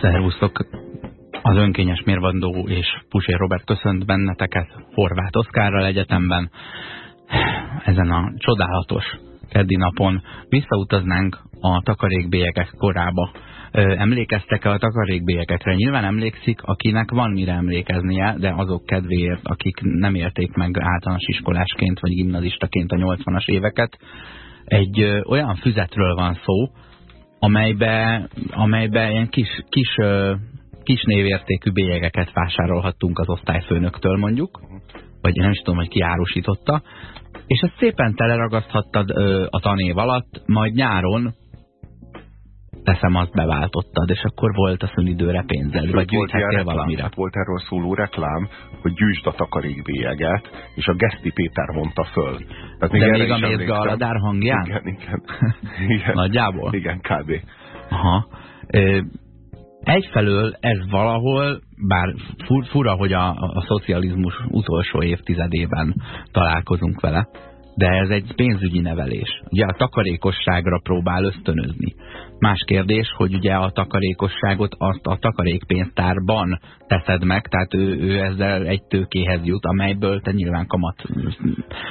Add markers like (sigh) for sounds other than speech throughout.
Szervusztok! Az önkényes mérvadó és Pusér Robert köszönt benneteket Horváth Oszkárral egyetemben. Ezen a csodálatos keddi napon visszautaznánk a takarékbélyegek korába. Emlékeztek-e a takarékbélyegekre? Nyilván emlékszik, akinek van mire emlékeznie, de azok kedvéért, akik nem érték meg általános iskolásként vagy gimnazistaként a 80-as éveket. Egy olyan füzetről van szó, amelybe, amelybe ilyen kis, kis, kis névértékű bélyegeket vásárolhattunk az osztályfőnöktől mondjuk, vagy nem is tudom, hogy ki árusította, és ezt szépen teleragaszthattad a tanév alatt, majd nyáron teszem azt beváltottad, és akkor volt a szünidőre pénzed, vagy gyűjthettél valamire. Volt erről szóló reklám, hogy gyűjtsd a takarékbélyeget, és a Geszti Péter mondta föl. Tehát még De még a mézga aladár hangján? Igen, igen. (laughs) igen. Nagyjából? Igen, kb. Aha. Egyfelől ez valahol, bár fura, hogy a, a szocializmus utolsó évtizedében találkozunk vele, de ez egy pénzügyi nevelés. Ugye a takarékosságra próbál ösztönözni. Más kérdés, hogy ugye a takarékosságot azt a takarékpénztárban teszed meg, tehát ő, ő ezzel egy tőkéhez jut, amelyből te nyilván kamat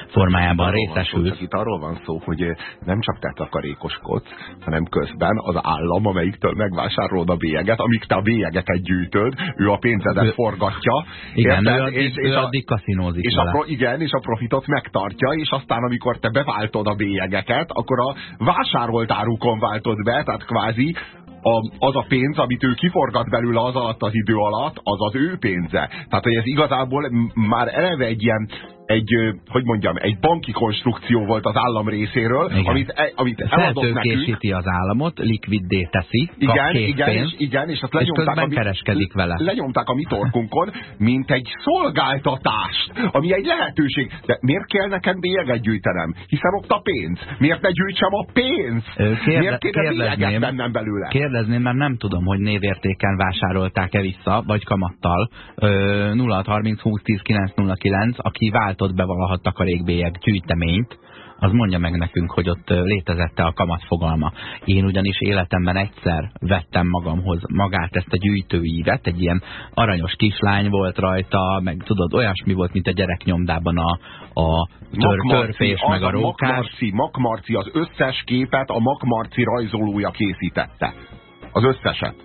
formájában részesülsz. Itt arról van szó, hogy nem csak te takarékoskodsz, hanem közben az állam, amelyiktől megvásárolod a bélyeget, amíg te a bélyegeket gyűjtöd, ő a pénzedet ő, forgatja. Igen, érted? ő addig, és, ő és addig kaszinózik és a, Igen, és a profitot megtartja, és aztán amikor te beváltod a bélyegeket, akkor a vásárolt árukon váltod be, tehát kvázi a, az a pénz, amit ő kiforgat belőle az alatt az idő alatt, az az ő pénze. Tehát, hogy ez igazából már eleve egy ilyen egy, hogy mondjam, egy banki konstrukció volt az állam részéről, igen. amit, e, amit eladott nekünk. az államot, likviddé teszi, igen, igen, és, igen, és azt lenyomták, és a mi, kereskedik vele. lenyomták a mi torkunkon, mint egy szolgáltatást, ami egy lehetőség. De miért kell nekem bélyeget gyűjtenem? Hiszen ott a pénz. Miért ne gyűjtsem a pénzt? Kérde, miért kéne bélyeget bennem belőle? Kérdezném, mert nem tudom, hogy névértéken vásárolták-e vissza, vagy kamattal. 0630 20 10 909, aki vált váltott be valaha takarékbélyeg gyűjteményt, az mondja meg nekünk, hogy ott létezette a kamat fogalma. Én ugyanis életemben egyszer vettem magamhoz magát ezt a gyűjtőívet, egy ilyen aranyos kislány volt rajta, meg tudod, olyasmi volt, mint a gyereknyomdában a, a tör, törfés, meg a rókás. Makmarci, Makmarci, az összes képet a Makmarci rajzolója készítette. Az összeset.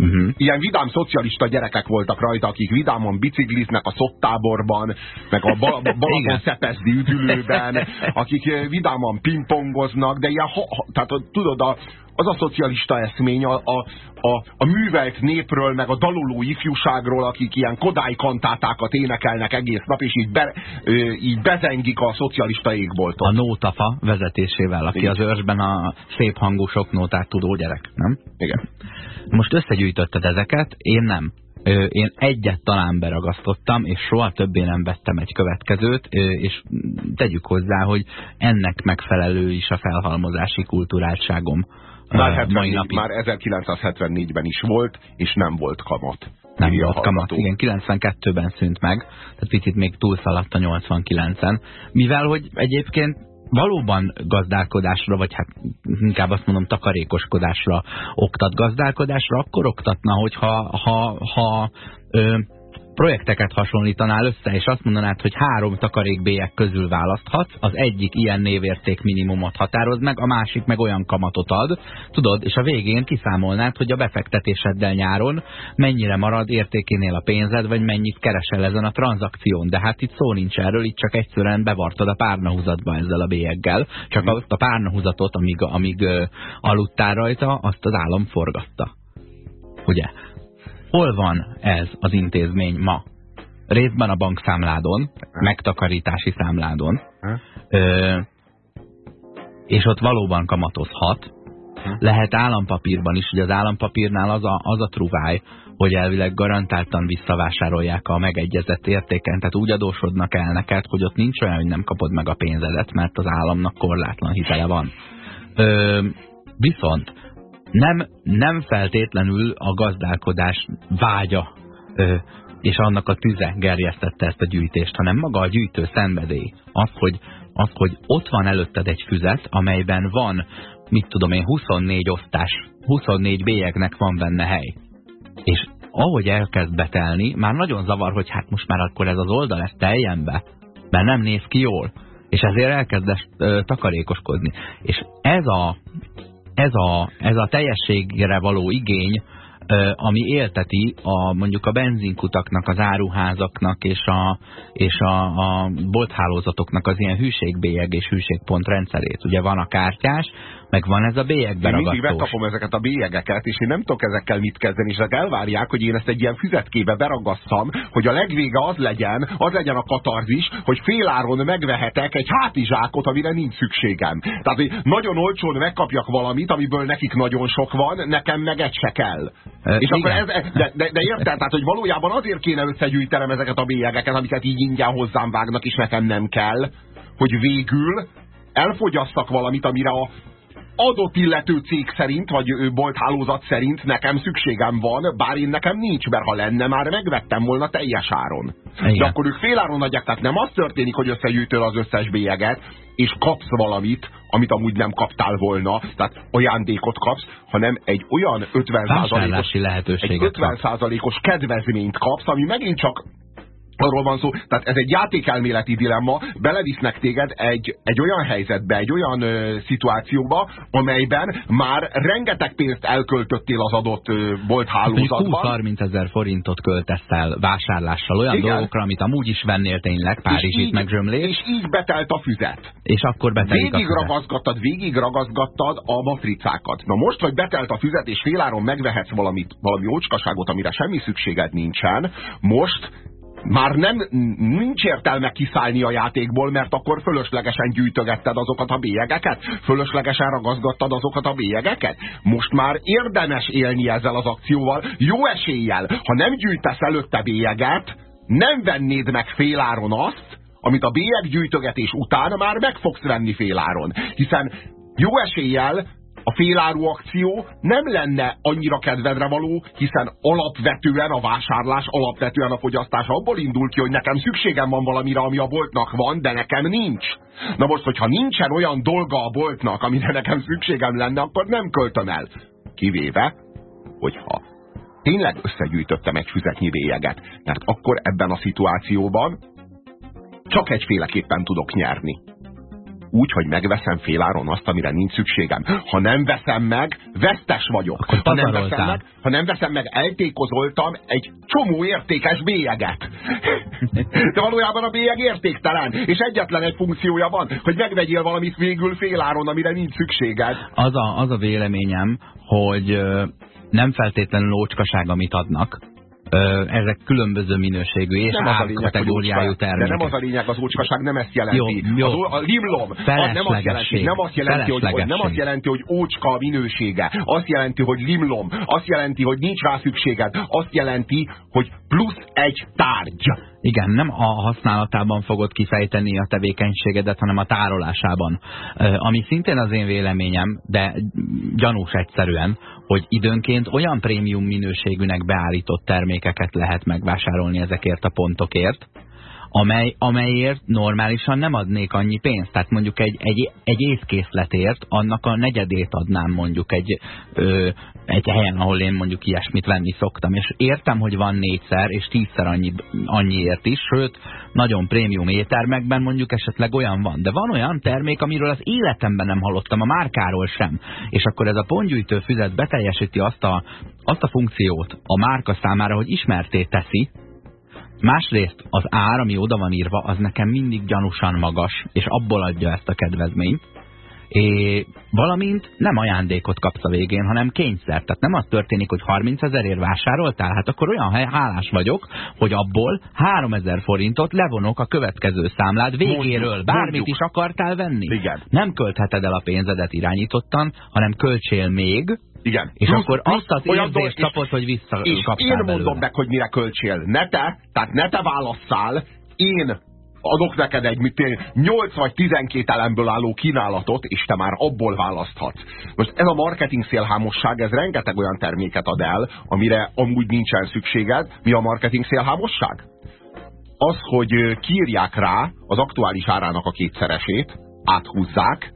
Uh mhm. -huh. Ilyen vidám szocialista gyerekek voltak rajta, akik vidámon bicikliznek a szottáborban, meg a (laughs) Balaton szepezdi üdülőben, akik eh, vidáman pingpongoznak, de ilyen, ha, tehát tudod, a, az a szocialista eszmény a, a, a, a művelt népről, meg a daloló ifjúságról, akik ilyen kodály kantátákat énekelnek egész nap, és így, be, ö, így bezengik a szocialista égboltot. A nótafa vezetésével, aki Igen. az őrsben a szép hangú sok nótát tudó gyerek, nem? Igen. Most összegyűjtötted ezeket, én nem. Én egyet talán beragasztottam, és soha többé nem vettem egy következőt, és tegyük hozzá, hogy ennek megfelelő is a felhalmozási kulturáltságom. Már, 74, már 1974-ben is volt, és nem volt kamat. Nem volt kamat, igen, 92-ben szűnt meg, tehát picit még túlszaladt a 89-en. Mivel, hogy egyébként valóban gazdálkodásra, vagy hát inkább azt mondom takarékoskodásra oktat gazdálkodásra, akkor oktatna, hogyha ha, ha, ö, projekteket hasonlítanál össze, és azt mondanád, hogy három takarékbélyek közül választhatsz, az egyik ilyen névérték minimumot határoz meg, a másik meg olyan kamatot ad, tudod, és a végén kiszámolnád, hogy a befektetéseddel nyáron mennyire marad értékénél a pénzed, vagy mennyit keresel ezen a tranzakción. De hát itt szó nincs erről, itt csak egyszerűen bevartad a párnahúzatba ezzel a bélyeggel, csak azt a párnahúzatot, amíg, amíg aludtál rajta, azt az állam forgatta. Ugye? Hol van ez az intézmény ma? Részben a bankszámládon, megtakarítási számládon, ö, és ott valóban kamatozhat. Lehet állampapírban is, hogy az állampapírnál az a, az a truváj, hogy elvileg garantáltan visszavásárolják a megegyezett értéken, tehát úgy adósodnak el neked, hogy ott nincs olyan, hogy nem kapod meg a pénzedet, mert az államnak korlátlan hitele van. Ö, viszont nem, nem feltétlenül a gazdálkodás vágya ö, és annak a tüze gerjesztette ezt a gyűjtést, hanem maga a gyűjtő szenvedély. Az, hogy, az, hogy ott van előtted egy füzet, amelyben van, mit tudom én, 24 osztás, 24 bélyegnek van benne hely. És ahogy elkezd betelni, már nagyon zavar, hogy hát most már akkor ez az oldal, ez teljen be, mert nem néz ki jól. És ezért elkezdesz takarékoskodni. És ez a, ez, a, ez a teljességre való igény, ami élteti a, mondjuk a benzinkutaknak, az áruházaknak és a, és a, a bolthálózatoknak az ilyen hűségbélyeg és hűségpont rendszerét. Ugye van a kártyás, meg van ez a bélyegben Én mindig megkapom ezeket a bélyegeket, és én nem tudok ezekkel mit kezdeni, és elvárják, hogy én ezt egy ilyen füzetkébe beragasszam, hogy a legvége az legyen, az legyen a katarzis, hogy féláron megvehetek egy hátizsákot, amire nincs szükségem. Tehát, hogy nagyon olcsón megkapjak valamit, amiből nekik nagyon sok van, nekem meg egy se kell. E, és igen. akkor ez, de, de, de érted, tehát, hogy valójában azért kéne összegyűjtenem ezeket a bélyegeket, amiket így ingyen hozzám vágnak, és nekem nem kell, hogy végül elfogyasztak valamit, amire a adott illető cég szerint, vagy bolthálózat szerint nekem szükségem van, bár én nekem nincs, mert ha lenne, már megvettem volna teljes áron. Igen. De akkor ők féláron adják, tehát nem az történik, hogy összegyűjtöl az összes bélyeget, és kapsz valamit, amit amúgy nem kaptál volna, tehát ajándékot kapsz, hanem egy olyan 50%-os, egy 50% kedvezményt kapsz, ami megint csak arról van szó, tehát ez egy játékelméleti dilemma, belevisznek téged egy, egy olyan helyzetbe, egy olyan ö, szituációba, amelyben már rengeteg pénzt elköltöttél az adott ö, bolthálózatban. 20-30 ezer forintot költesz el vásárlással olyan Igen. dolgokra, amit amúgy is vennél tényleg, Párizsit meg zsömlét. És így betelt a füzet. És akkor betelik végig a ragaszgattad, végig ragaszgattad a matricákat. Na most, hogy betelt a füzet, és féláron megvehetsz valamit, valami ócskaságot, amire semmi szükséged nincsen, most már nem, nincs értelme kiszállni a játékból, mert akkor fölöslegesen gyűjtögetted azokat a bélyegeket, fölöslegesen ragaszgattad azokat a bélyegeket. Most már érdemes élni ezzel az akcióval, jó eséllyel, ha nem gyűjtesz előtte bélyeget, nem vennéd meg féláron azt, amit a bélyeggyűjtögetés után már meg fogsz venni féláron. Hiszen jó eséllyel a féláru akció nem lenne annyira kedvedre való, hiszen alapvetően a vásárlás, alapvetően a fogyasztás abból indul ki, hogy nekem szükségem van valamire, ami a boltnak van, de nekem nincs. Na most, hogyha nincsen olyan dolga a boltnak, amire nekem szükségem lenne, akkor nem költöm el. Kivéve, hogyha tényleg összegyűjtöttem egy füzetnyi bélyeget, mert akkor ebben a szituációban csak egyféleképpen tudok nyerni úgy, hogy megveszem féláron azt, amire nincs szükségem. Ha nem veszem meg, vesztes vagyok. Ha nem, veszem meg, ha nem veszem meg, eltékozoltam egy csomó értékes bélyeget. (laughs) De valójában a bélyeg értéktelen, és egyetlen egy funkciója van, hogy megvegyél valamit végül féláron, amire nincs szükséged. Az a, az a véleményem, hogy nem feltétlenül ócskaság, amit adnak, ezek különböző minőségű és kategóriájú termékek. De nem az a lényeg, az ócskaság nem ezt jelenti. Jó, jó. Az, a limlom az nem azt jelenti, nem azt jelenti, hogy, hogy, nem azt jelenti, hogy ócska a minősége. Azt jelenti, hogy limlom. Azt jelenti, hogy nincs rá szükséged. Azt jelenti, hogy plusz egy tárgy. Igen, nem a használatában fogod kifejteni a tevékenységedet, hanem a tárolásában. Ami szintén az én véleményem, de gyanús egyszerűen, hogy időnként olyan prémium minőségűnek beállított termékeket lehet megvásárolni ezekért a pontokért, amely, amelyért normálisan nem adnék annyi pénzt. Tehát mondjuk egy, egy, egy észkészletért annak a negyedét adnám mondjuk egy, ö, egy helyen, ahol én mondjuk ilyesmit venni szoktam. És értem, hogy van négyszer és tízszer annyi, annyiért is, sőt, nagyon prémium éttermekben mondjuk esetleg olyan van. De van olyan termék, amiről az életemben nem hallottam, a márkáról sem. És akkor ez a pontgyűjtő füzet beteljesíti azt a, azt a funkciót a márka számára, hogy ismerté teszi, Másrészt az ár, ami oda van írva, az nekem mindig gyanúsan magas, és abból adja ezt a kedvezményt. É, valamint nem ajándékot kapsz a végén, hanem kényszer. Tehát nem az történik, hogy 30 ezerért vásároltál, hát akkor olyan hálás vagyok, hogy abból 3 ezer forintot levonok a következő számlád végéről. Mondjuk, Bármit mondjuk. is akartál venni. Igen. Nem költheted el a pénzedet irányítottan, hanem költsél még, igen. És plusz, akkor plusz, azt az érzést kapod, hogy visszakaptál És én mondom belőle. meg, hogy mire költsél. Ne te, tehát ne te válasszál, én adok neked egy mit, 8 vagy 12 elemből álló kínálatot, és te már abból választhatsz. Most ez a marketing szélhámosság, ez rengeteg olyan terméket ad el, amire amúgy nincsen szükséged. Mi a marketing szélhámosság? Az, hogy kírják rá az aktuális árának a kétszeresét, áthúzzák,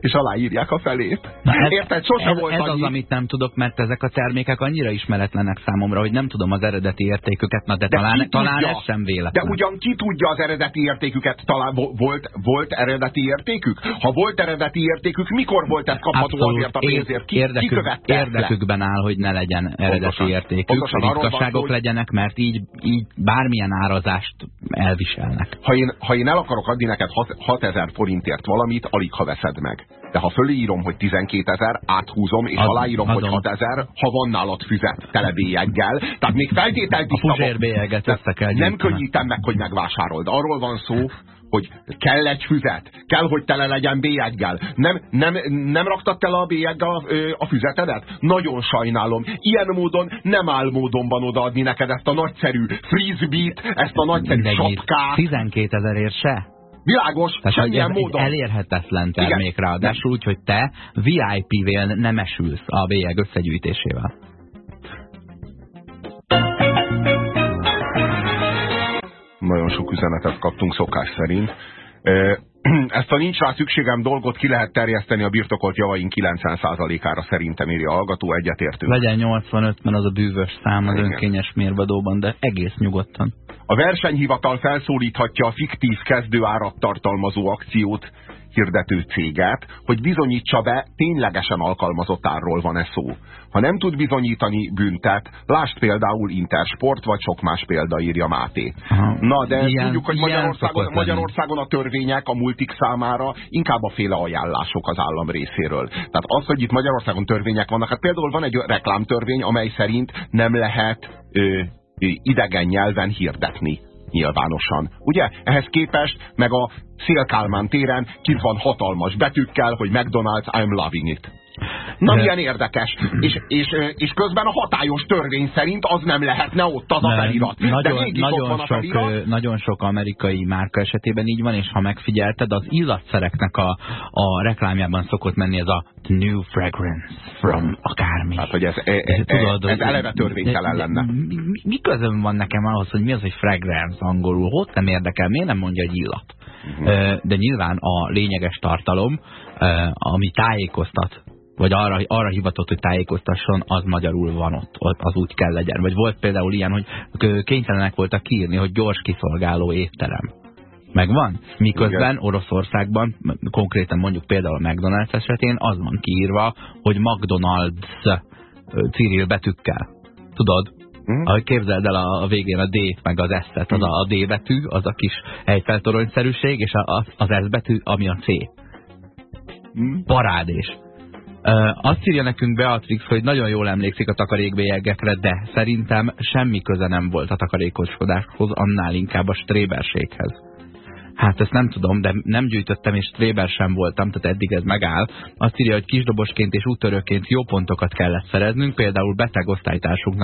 és aláírják a felét. Na ez, Érted? Sose ez, volt ez annyi. az, amit nem tudok, mert ezek a termékek annyira ismeretlenek számomra, hogy nem tudom az eredeti értéküket, na de, de talán, talán ez sem véletlen. De ugyan ki tudja az eredeti értéküket? Talán volt, volt eredeti értékük? Ha volt eredeti értékük, mikor volt ez kapható Abszolút. azért a pénzért? Ki, érdekük, ki érdekükben áll, hogy ne legyen eredeti pontosan, értékük, pontosan ritkaságok hogy... legyenek, mert így, így bármilyen árazást elviselnek. Ha én, ha én el akarok adni neked 6000 forintért valamit, alig ha veszed meg. De ha fölírom, hogy 12 ezer, áthúzom, és az, aláírom, azon. hogy 6 ezer, ha van nálad füzet tele bélyeggel, tehát még feltétel A kell Nem könnyítem meg, hogy megvásárold. Arról van szó, hogy kell egy füzet, kell, hogy tele legyen bélyeggel. Nem, nem, nem raktad tele a bélyeggel a, a füzetedet? Nagyon sajnálom. Ilyen módon nem áll módonban odaadni neked ezt a nagyszerű frisbee-t, ezt a nagyszerű sapkát. 12 ezerért se? Világos, Tehát semmilyen ez módon. Egy elérhetetlen termék Igen. ráadásul, úgyhogy te VIP-vél nem esülsz a bélyeg összegyűjtésével. Nagyon sok üzenetet kaptunk szokás szerint. (clears throat) Ezt a nincs rá szükségem dolgot ki lehet terjeszteni a birtokolt javaink 90%-ára szerintem írja a hallgató, egyetértünk. Legyen 85, mert az a bűvös szám az Igen. önkényes mérvadóban, de egész nyugodtan. A versenyhivatal felszólíthatja a fiktív kezdőárat tartalmazó akciót hirdető céget, hogy bizonyítsa be, ténylegesen alkalmazott árról van-e szó. Ha nem tud bizonyítani büntet, lásd például Intersport, vagy sok más példa írja Máté. Aha. Na, de ilyen, tudjuk, hogy Magyarországon, Magyarországon a törvények a multik számára inkább a féle ajánlások az állam részéről. Tehát az, hogy itt Magyarországon törvények vannak, hát például van egy reklámtörvény, amely szerint nem lehet ö, idegen nyelven hirdetni nyilvánosan. Ugye? Ehhez képest meg a Szélkálmán téren kint van hatalmas betűkkel, hogy McDonald's, I'm loving it. Na De... milyen érdekes. És, és, és közben a hatályos törvény szerint az nem lehetne ott az a felirat. Nagyon, De nagyon, van a sok, felirat. nagyon sok amerikai márka esetében így van, és ha megfigyelted, az illatszereknek a, a reklámjában szokott menni ez a new fragrance from akármi. Hát, hogy ez, e, e, Tudod, ez eleve törvénytelen lenne. Mi, mi, mi közön van nekem ahhoz, hogy mi az, hogy fragrance angolul? Hogy nem érdekel? Miért nem mondja, hogy illat? Uh mhm. -huh. De nyilván a lényeges tartalom, ami tájékoztat vagy arra, arra hivatott, hogy tájékoztasson, az magyarul van ott, az úgy kell legyen. Vagy volt például ilyen, hogy kénytelenek voltak kiírni, hogy gyors kiszolgáló étterem. Megvan? Miközben Igen. Oroszországban, konkrétan mondjuk például a McDonald's esetén az van kiírva, hogy McDonald's Cyril betűkkel. Tudod? Mm. Ahogy képzeld el a, a végén a D-t, meg az S-et, az mm. a, a D betű, az a kis helyfeltoronyszerűség, és a, az S betű, ami a C. Mm. Parádés. Azt írja nekünk Beatrix, hogy nagyon jól emlékszik a takarékbélyegekre, de szerintem semmi köze nem volt a takarékoskodáshoz, annál inkább a stréberséghez. Hát ezt nem tudom, de nem gyűjtöttem, és tréber sem voltam, tehát eddig ez megáll. Azt írja, hogy kisdobosként és úttörőként jó pontokat kellett szereznünk, például beteg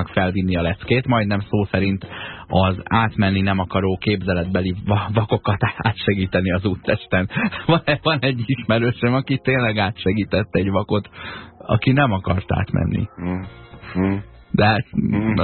felvinni a leckét, majdnem szó szerint az átmenni nem akaró képzeletbeli vakokat átsegíteni az úttesten. (laughs) Van, van egy ismerősöm, aki tényleg átsegített egy vakot, aki nem akart átmenni. Mm. Mm de mm.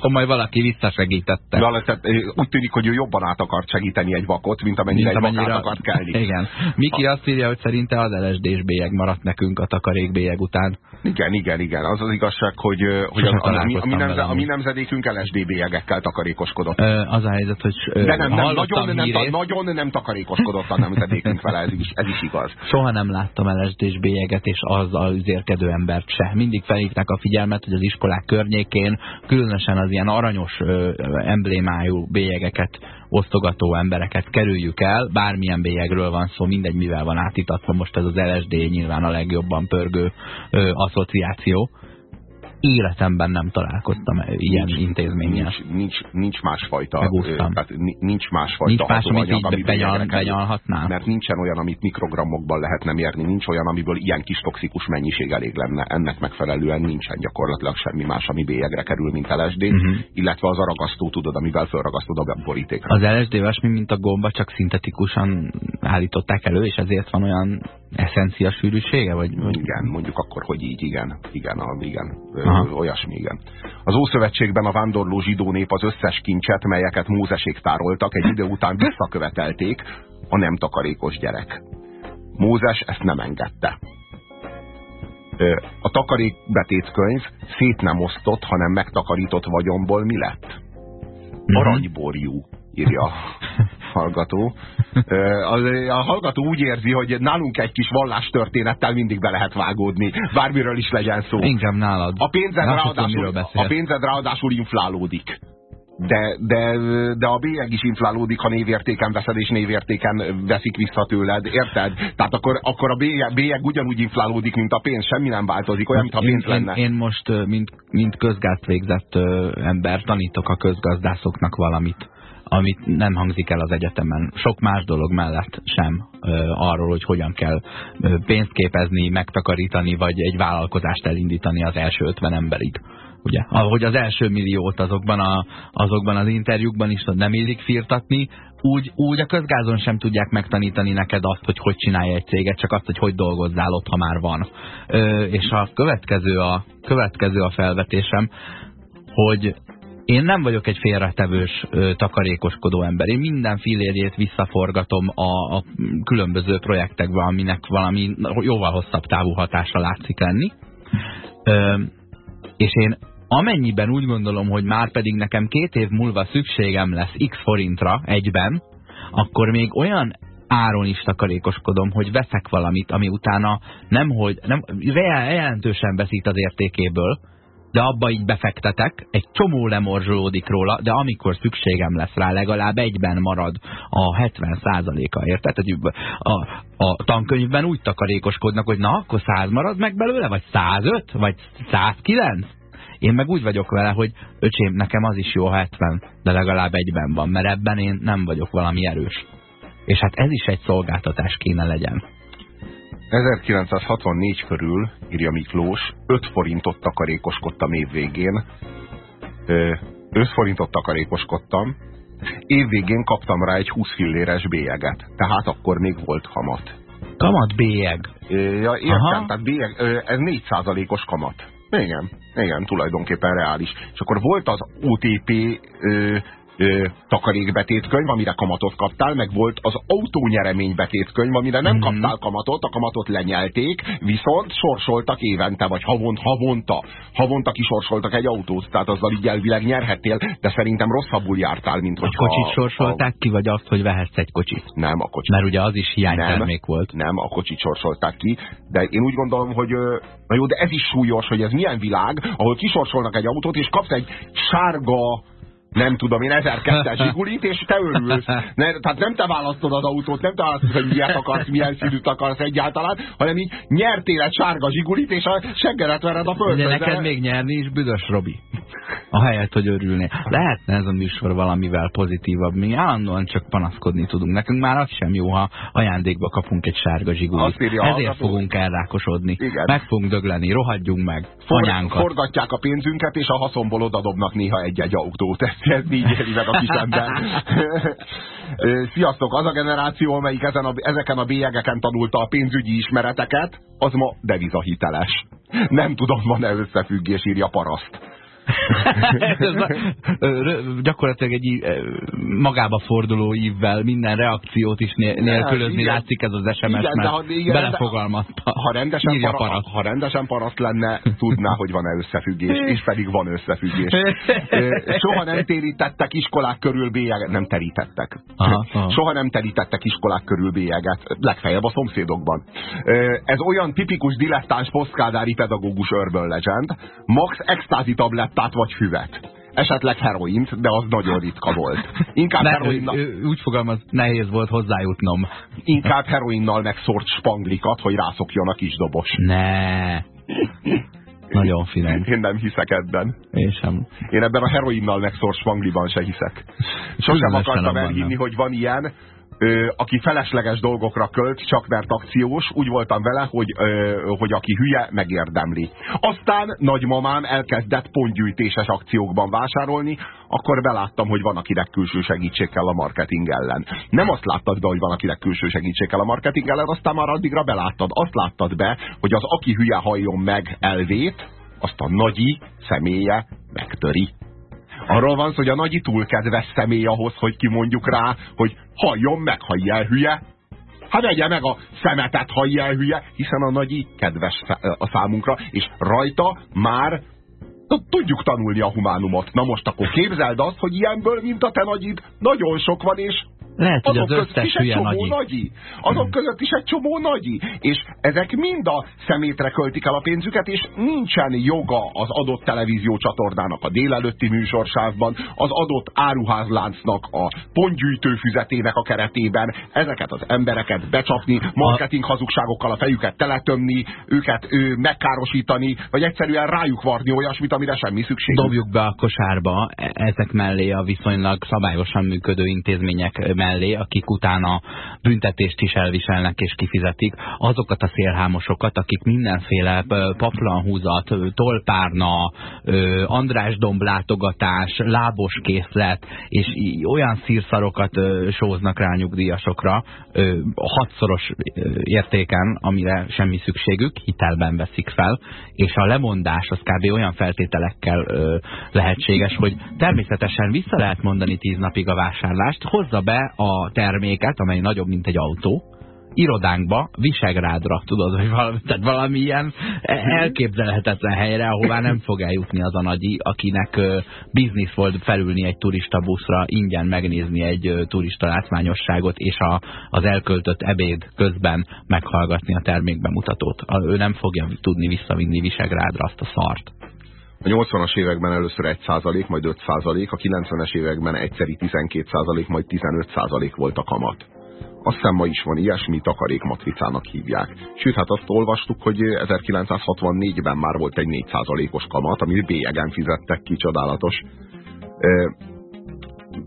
ha majd valaki visszasegítette. Tehát, úgy tűnik, hogy ő jobban át akart segíteni egy vakot, mint amennyire, mint amennyire... egy akart kelni. Igen. Miki azt írja, hogy szerinte az LSD-s bélyeg maradt nekünk a takarékbélyeg után. Igen, igen, igen. Az az igazság, hogy, hogy a, a, mi, a, mi nemze, a mi nemzedékünk LSD bélyegekkel takarékoskodott. Ö, az a helyzet, hogy De nem, nem, nagyon, nem, ta, nagyon nem takarékoskodott a nemzedékünk vele, ez is, ez is igaz. Soha nem láttam LSD-s bélyeget, és az az érkedő embert se. Mindig felhívták a figyelmet, hogy az iskolák kör környékén különösen az ilyen aranyos emblémájú bélyegeket osztogató embereket kerüljük el, bármilyen bélyegről van szó, mindegy mivel van átítatva, most ez az LSD nyilván a legjobban pörgő ö, asszociáció életemben nem találkoztam ilyen nincs, intézménnyel. Nincs, nincs, nincs másfajta. Megúsztam. Tehát nincs másfajta nincs más, amit így benyal, benyalhatná. Mert nincsen olyan, amit mikrogramokban lehetne mérni, nincs olyan, amiből ilyen kis toxikus mennyiség elég lenne. Ennek megfelelően nincsen gyakorlatilag semmi más, ami bélyegre kerül, mint LSD, uh -huh. Mhm. illetve az a ragasztó, tudod, amivel felragasztod a borítékra. Az LSD olyasmi, mint a gomba, csak szintetikusan állították elő, és ezért van olyan eszencia sűrűsége? Vagy, vagy... Igen, mondjuk akkor, hogy így, igen. Igen, a, igen. Aha. olyasmi, igen. Az Ószövetségben a vándorló zsidó nép az összes kincset, melyeket Mózesék tároltak, egy idő után visszakövetelték a nem takarékos gyerek. Mózes ezt nem engedte. A takarékbetétkönyv szét nem osztott, hanem megtakarított vagyomból mi lett? Mhm. Aranyborjú, írja a hallgató. A hallgató úgy érzi, hogy nálunk egy kis vallástörténettel mindig be lehet vágódni, bármiről is legyen szó. Inkább nálad. A pénzed, ráadásul, a pénzed ráadásul inflálódik. De, de, de a bélyeg is inflálódik, ha névértéken veszed, és névértéken veszik vissza tőled, érted? Tehát akkor, akkor a bélyeg, bélyeg ugyanúgy inflálódik, mint a pénz, semmi nem változik, olyan, mintha pénz lenne. Én, én most, mint, mint közgázt végzett ember, tanítok a közgazdászoknak valamit amit nem hangzik el az egyetemen. Sok más dolog mellett sem arról, hogy hogyan kell pénzt képezni, megtakarítani, vagy egy vállalkozást elindítani az első 50 emberig ugye? Ahogy az első milliót azokban, a, azokban az interjúkban is nem illik firtatni, úgy, úgy a közgázon sem tudják megtanítani neked azt, hogy hogy csinálja egy céget, csak azt, hogy hogy dolgozzál ott, ha már van. Ö, és a következő a, következő a felvetésem, hogy én nem vagyok egy félretevős, takarékoskodó ember. Én minden fillérjét visszaforgatom a, a különböző projektekbe, aminek valami jóval hosszabb távú hatása látszik lenni. Ö, és én amennyiben úgy gondolom, hogy már pedig nekem két év múlva szükségem lesz x forintra egyben, akkor még olyan áron is takarékoskodom, hogy veszek valamit, ami utána nem, hogy nem, jelentősen veszít az értékéből, de abba így befektetek, egy csomó lemorzsolódik róla, de amikor szükségem lesz rá, legalább egyben marad a 70%-a, érted? A, a tankönyvben úgy takarékoskodnak, hogy na, akkor 100 marad meg belőle, vagy 105, vagy 109? Én meg úgy vagyok vele, hogy öcsém, nekem az is jó, ha 70, de legalább egyben van, mert ebben én nem vagyok valami erős. És hát ez is egy szolgáltatás kéne legyen. 1964 körül, írja Miklós, 5 forintot takarékoskodtam évvégén. 5 forintot takarékoskodtam, évvégén kaptam rá egy 20 filléres bélyeget. Tehát akkor még volt kamat. Kamat bélyeg? Ja, értem, Aha. tehát bélyeg, ez 4%-os kamat. Igen, igen, tulajdonképpen reális. És akkor volt az OTP ö, ö, takarékbetétkönyv, amire kamatot kaptál, meg volt az autónyereménybetétkönyv, amire nem mm. kaptál kamatot, a kamatot lenyelték, viszont sorsoltak évente, vagy havont, havonta. Havonta kisorsoltak egy autót, tehát azzal így elvileg nyerhettél, de szerintem rosszabbul jártál, mint hogy. A kocsit sorsolták a... ki, vagy azt, hogy vehetsz egy kocsit? Nem, a kocsit. Mert ugye az is hiánytermék volt. Nem, a kocsit sorsolták ki, de én úgy gondolom, hogy na jó, de ez is súlyos, hogy ez milyen világ, ahol kisorsolnak egy autót, és kapsz egy sárga nem tudom én, 1002-es (laughs) Zsigulit, és te örülsz. Ne, tehát nem te választod az autót, nem te választod, hogy miért akarsz, milyen színűt akarsz egyáltalán, hanem így nyertél egy sárga Zsigulit, és a seggedet vered a földre. De neked még nyerni is büdös, Robi. A helyet, hogy örülnél. Lehetne ez a műsor valamivel pozitívabb. Mi állandóan csak panaszkodni tudunk. Nekünk már az sem jó, ha ajándékba kapunk egy sárga zsigulit. Ezért fogunk elrákosodni. Igen. Meg fogunk dögleni, rohadjunk meg. For, forgatják a pénzünket, és a haszonból odadobnak néha egy-egy autót ez így éli meg a kis ember. (laughs) Sziasztok! Az a generáció, amelyik ezen a, ezeken a bélyegeken tanulta a pénzügyi ismereteket, az ma devizahiteles. Nem tudom, van-e összefüggés, írja paraszt. Gyakorlatilag egy magába forduló ívvel minden reakciót is nélkülözni igen. látszik ez az SMS, igen, mert ha, igen, belefogalmazta. Ha rendesen, para, paraszt. ha rendesen paraszt lenne, tudná, hogy van-e összefüggés, és pedig van összefüggés. Soha nem térítettek iskolák körül bélyeget, nem terítettek. Aha, aha. Soha nem terítettek iskolák körül bélyeget, legfeljebb a szomszédokban. Ez olyan tipikus dilettáns posztkádári pedagógus urban legend, max extázi tablett tablettát vagy füvet. Esetleg heroint, de az nagyon ritka volt. Inkább ne, heroinnal... Úgy fogalmaz, nehéz volt hozzájutnom. Inkább heroinnal megszórt spanglikat, hogy rászokjon a kis dobos. Ne. Nagyon finom. Én nem hiszek ebben. Én sem. Én ebben a heroinnal megszórt spangliban se hiszek. Sosem akartam elhinni, hogy van ilyen, ö, aki felesleges dolgokra költ, csak mert akciós, úgy voltam vele, hogy, ö, hogy aki hülye, megérdemli. Aztán nagymamám elkezdett pontgyűjtéses akciókban vásárolni, akkor beláttam, hogy van, akinek külső segítség kell a marketing ellen. Nem azt láttad be, hogy van, akinek külső segítség kell a marketing ellen, aztán már addigra beláttad. Azt láttad be, hogy az aki hülye halljon meg elvét, azt a nagyi személye megtöri. Arról van szó, hogy a nagyi túl kedves személy ahhoz, hogy kimondjuk rá, hogy halljon meg, ha ilyen hülye. Hát vegye meg a szemetet, ha ilyen hülye, hiszen a nagyi kedves a számunkra, és rajta már tudjuk tanulni a humánumot. Na most akkor képzeld azt, hogy ilyenből, mint a te nagyid, nagyon sok van, és lehet, hogy az összes is egy csomó nagyi. nagyi. Azok hmm. között is egy csomó nagyi. És ezek mind a szemétre költik el a pénzüket, és nincsen joga az adott televízió csatornának a délelőtti műsorsávban, az adott áruházláncnak a pontgyűjtő füzetének a keretében ezeket az embereket becsapni, marketing hazugságokkal a fejüket teletömni, őket ő, megkárosítani, vagy egyszerűen rájuk varni olyasmit, amire semmi szükség. Dobjuk be a kosárba e- ezek mellé a viszonylag szabályosan működő intézmények mellé, akik utána büntetést is elviselnek és kifizetik, azokat a szélhámosokat, akik mindenféle paplanhúzat, tolpárna, András domb látogatás, lábos készlet, és olyan szírszarokat sóznak rá nyugdíjasokra, hatszoros értéken, amire semmi szükségük, hitelben veszik fel, és a lemondás az kb. olyan feltételekkel lehetséges, hogy természetesen vissza lehet mondani tíz napig a vásárlást, hozza be a terméket, amely nagyobb, mint egy autó, irodánkba, Visegrádra, tudod, hogy valami, tehát valami ilyen elképzelhetetlen helyre, ahová nem fog eljutni az a nagyi, akinek biznisz volt felülni egy turista buszra, ingyen megnézni egy turista látványosságot, és a, az elköltött ebéd közben meghallgatni a termékbemutatót. Ő nem fogja tudni visszavinni Visegrádra azt a szart. A 80-as években először 1%, majd 5%, a 90-es években egyszeri 12%, majd 15% volt a kamat. Azt hiszem ma is van ilyesmi, takarékmatricának hívják. Sőt, hát azt olvastuk, hogy 1964-ben már volt egy 4%-os kamat, amit bélyegen fizettek ki, csodálatos.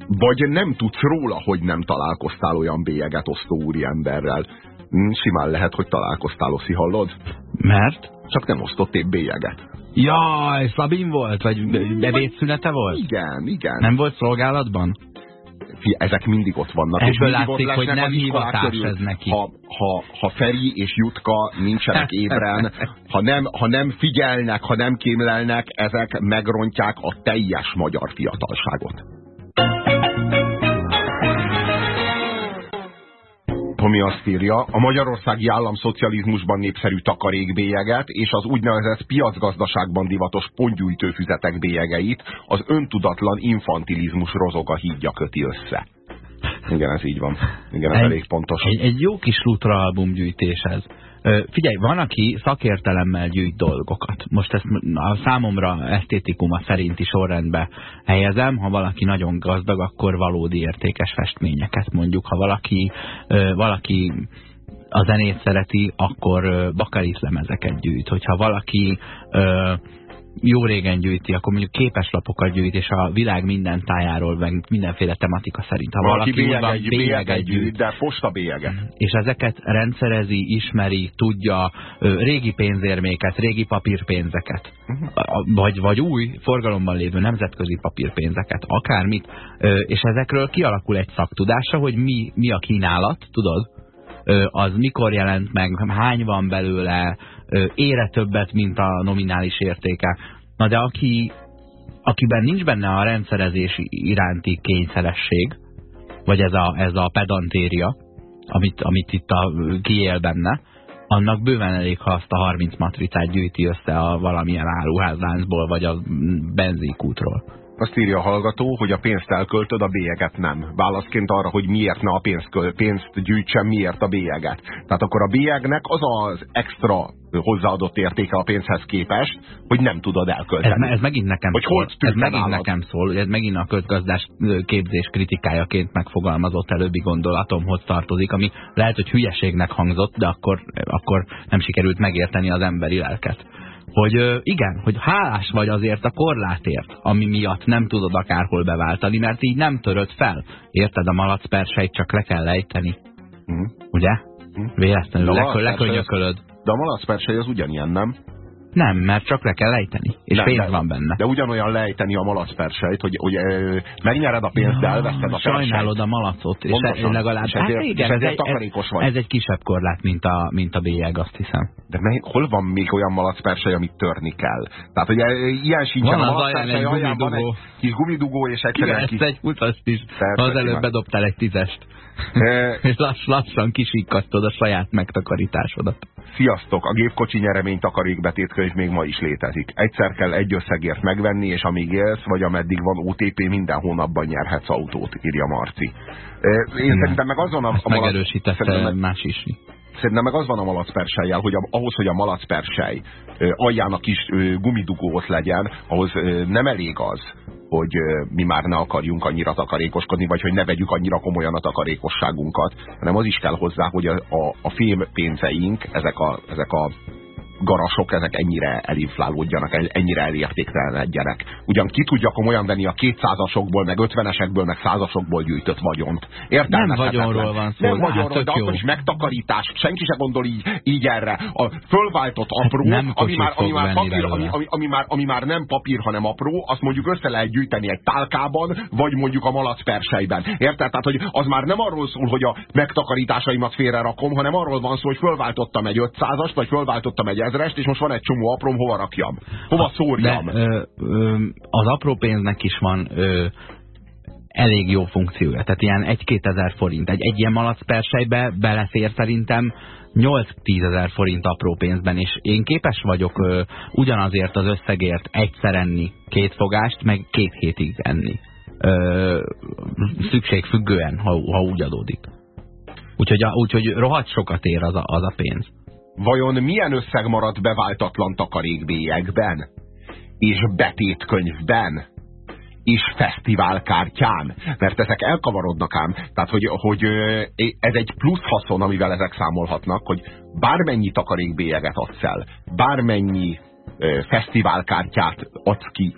Vagy nem tudsz róla, hogy nem találkoztál olyan bélyeget osztó úriemberrel. Hm, simán lehet, hogy találkoztál, Oszi, hallod? Mert? Csak nem osztott épp bélyeget. Jaj, Szabin volt? Vagy bevétszünete volt? Igen, igen. Nem volt szolgálatban? ezek mindig ott vannak. Ebből és látszik, hogy nem hivatás ez neki. Ha, ha, ha Feri és Jutka nincsenek ébren, ha nem, ha nem figyelnek, ha nem kémlelnek, ezek megrontják a teljes magyar fiatalságot. Tomi azt írja, a magyarországi államszocializmusban népszerű takarékbélyeget és az úgynevezett piacgazdaságban divatos pontgyújtőfüzetek bélyegeit az öntudatlan infantilizmus rozoga hídja köti össze. Igen, ez így van. Igen, ez egy, elég pontos. Egy, egy jó kis Lutra albumgyűjtés ez. Figyelj, van, aki szakértelemmel gyűjt dolgokat. Most ezt a számomra esztétikuma szerinti sorrendbe helyezem. Ha valaki nagyon gazdag, akkor valódi értékes festményeket mondjuk. Ha valaki, valaki a zenét szereti, akkor bakarit lemezeket gyűjt. Hogyha valaki jó régen gyűjti, akkor mondjuk képeslapokat gyűjt, és a világ minden tájáról, meg mindenféle tematika szerint. Ha valaki, valaki bélyeget, bélyeget gyűjt, de posta bélyeget. És ezeket rendszerezi, ismeri, tudja, régi pénzérméket, régi papírpénzeket, mhm. vagy, vagy új forgalomban lévő nemzetközi papírpénzeket, akármit, és ezekről kialakul egy szaktudása, hogy mi, mi a kínálat, tudod? az mikor jelent meg, hány van belőle, ére többet, mint a nominális értéke. Na de aki, akiben nincs benne a rendszerezés iránti kényszeresség, vagy ez a, ez a pedantéria, amit, amit itt a, kiél benne, annak bőven elég, ha azt a 30 matricát gyűjti össze a valamilyen áruházláncból, vagy a benzinkútról. Azt írja a hallgató, hogy a pénzt elköltöd, a bélyeget nem. Válaszként arra, hogy miért ne a pénzt, pénzt gyűjtsen, miért a bélyeget. Tehát akkor a bélyegnek az az extra hozzáadott értéke a pénzhez képest, hogy nem tudod elkölteni. Ez, ez megint nekem hogy szól. Ez megint állad. nekem szól. Ez megint a közgazdás képzés kritikájaként megfogalmazott előbbi gondolatomhoz tartozik, ami lehet, hogy hülyeségnek hangzott, de akkor, akkor nem sikerült megérteni az emberi lelket hogy igen, hogy hálás vagy azért a korlátért, ami miatt nem tudod akárhol beváltani, mert így nem töröd fel. Érted, a malacperseit csak le kell lejteni. Mm. Ugye? Mm. Véletlenül lekönyökölöd. De a malacpersei az ugyanilyen, nem? Nem, mert csak le kell lejteni, és nem, pénz de, van benne. De ugyanolyan lejteni a malacperseit, hogy, hogy e, megnyered a pénzt, de elveszted a Sajnálod a malacot, és Pontosan. legalább... És ezért, hát igen, és ezért ez, takarékos vagy. Ez egy kisebb korlát, mint a, mint a bélyeg, azt hiszem. De mely, hol van még olyan malacpersely, amit törni kell? Tehát, hogy ilyen sincsen van a malacpersely, alján van egy kis gumidugó, és egyszerűen kis... egy utast is, az előbb bedobtál egy tízest. (laughs) és lass, lassan kisikkasztod a saját megtakarításodat. Sziasztok! A gépkocsi nyeremény takarékbetétkönyv még ma is létezik. Egyszer kell egy összegért megvenni, és amíg élsz, vagy ameddig van OTP, minden hónapban nyerhetsz autót, írja Marci. Én Igen. szerintem meg azon a... Ezt megerősítette más is. Szerintem meg az van a malacperselyjel, hogy a, ahhoz, hogy a malacpersely alján a kis gumidugó ott legyen, ahhoz nem elég az, hogy mi már ne akarjunk annyira takarékoskodni, vagy hogy ne vegyük annyira komolyan a takarékosságunkat, hanem az is kell hozzá, hogy a, a, a fém pénzeink, ezek a, ezek a garasok ezek ennyire elinflálódjanak, ennyire elértéktelenedjenek. Ugyan ki tudja komolyan venni a 200-asokból, meg 50-esekből, meg százasokból gyűjtött vagyont. Nem vagyonról van szó. Nem vagyonról, hát, de akkor is megtakarítás. Senki se gondol így, így erre. A fölváltott apró, hát ami, már, ami, már papír, ami, ami, ami, már, ami már nem papír, hanem apró, azt mondjuk össze lehet gyűjteni egy tálkában, vagy mondjuk a malac persejben. Érted? Tehát, hogy az már nem arról szól, hogy a megtakarításaimat félre rakom, hanem arról van szó, hogy fölváltottam egy 500-ast, vagy fölváltottam egy ezrest, és most van egy csomó apróm, hova rakjam? Hova szórjam? De, ö, ö, az apró pénznek is van ö, elég jó funkciója. Tehát ilyen 1-2 ezer forint. Egy, egy ilyen malacpersejbe belefér szerintem 8-10 ezer forint apró pénzben, és én képes vagyok ö, ugyanazért az összegért egyszer enni két fogást, meg két hétig enni. Ö, szükségfüggően, ha, ha úgy adódik. Úgyhogy, úgyhogy rohadt sokat ér az a, az a pénz. Vajon milyen összeg maradt beváltatlan takarékbélyekben? És betétkönyvben? és fesztiválkártyán, mert ezek elkavarodnak ám. Tehát, hogy, hogy ez egy plusz haszon, amivel ezek számolhatnak, hogy bármennyi takarékbélyeget adsz el, bármennyi fesztiválkártyát adsz ki,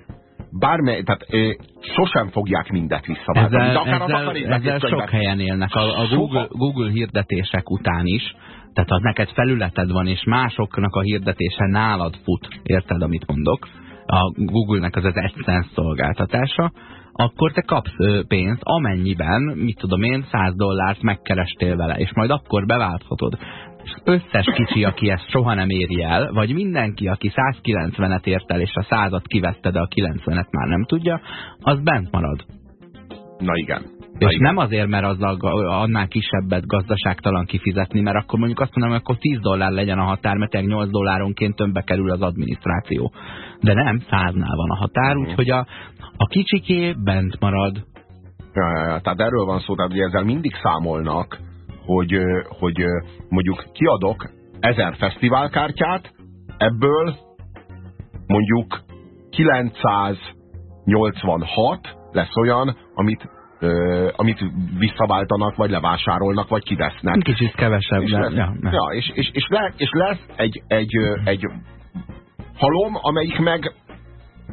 bármely, tehát ö, sosem fogják mindet visszaváltani. Ezzel, ezzel, ezzel sok helyen élnek. A, a Google, Google hirdetések után is tehát ha neked felületed van, és másoknak a hirdetése nálad fut, érted, amit mondok, a Google-nek az az AdSense szolgáltatása, akkor te kapsz pénzt, amennyiben, mit tudom én, 100 dollárt megkerestél vele, és majd akkor beválthatod. Összes kicsi, aki ezt soha nem éri el, vagy mindenki, aki 190-et ért el, és a 100-at kivette, de a 90-et már nem tudja, az bent marad. Na igen. És nem azért, mert az annál kisebbet gazdaságtalan kifizetni, mert akkor mondjuk azt mondom, hogy akkor 10 dollár legyen a határ, mert 8 dolláronként tömbbe kerül az adminisztráció. De nem, 100-nál van a határ, úgyhogy a, a kicsiké bent marad. Ja, ja, ja, tehát erről van szó, tehát ugye ezzel mindig számolnak, hogy, hogy mondjuk kiadok ezer fesztiválkártyát, ebből mondjuk 986 lesz olyan, amit ö, amit visszaváltanak, vagy levásárolnak, vagy kivesznek. Kicsit kevesebb. És, lesz, ja, ja, és, és, és, le, és lesz egy, egy, egy halom, amelyik meg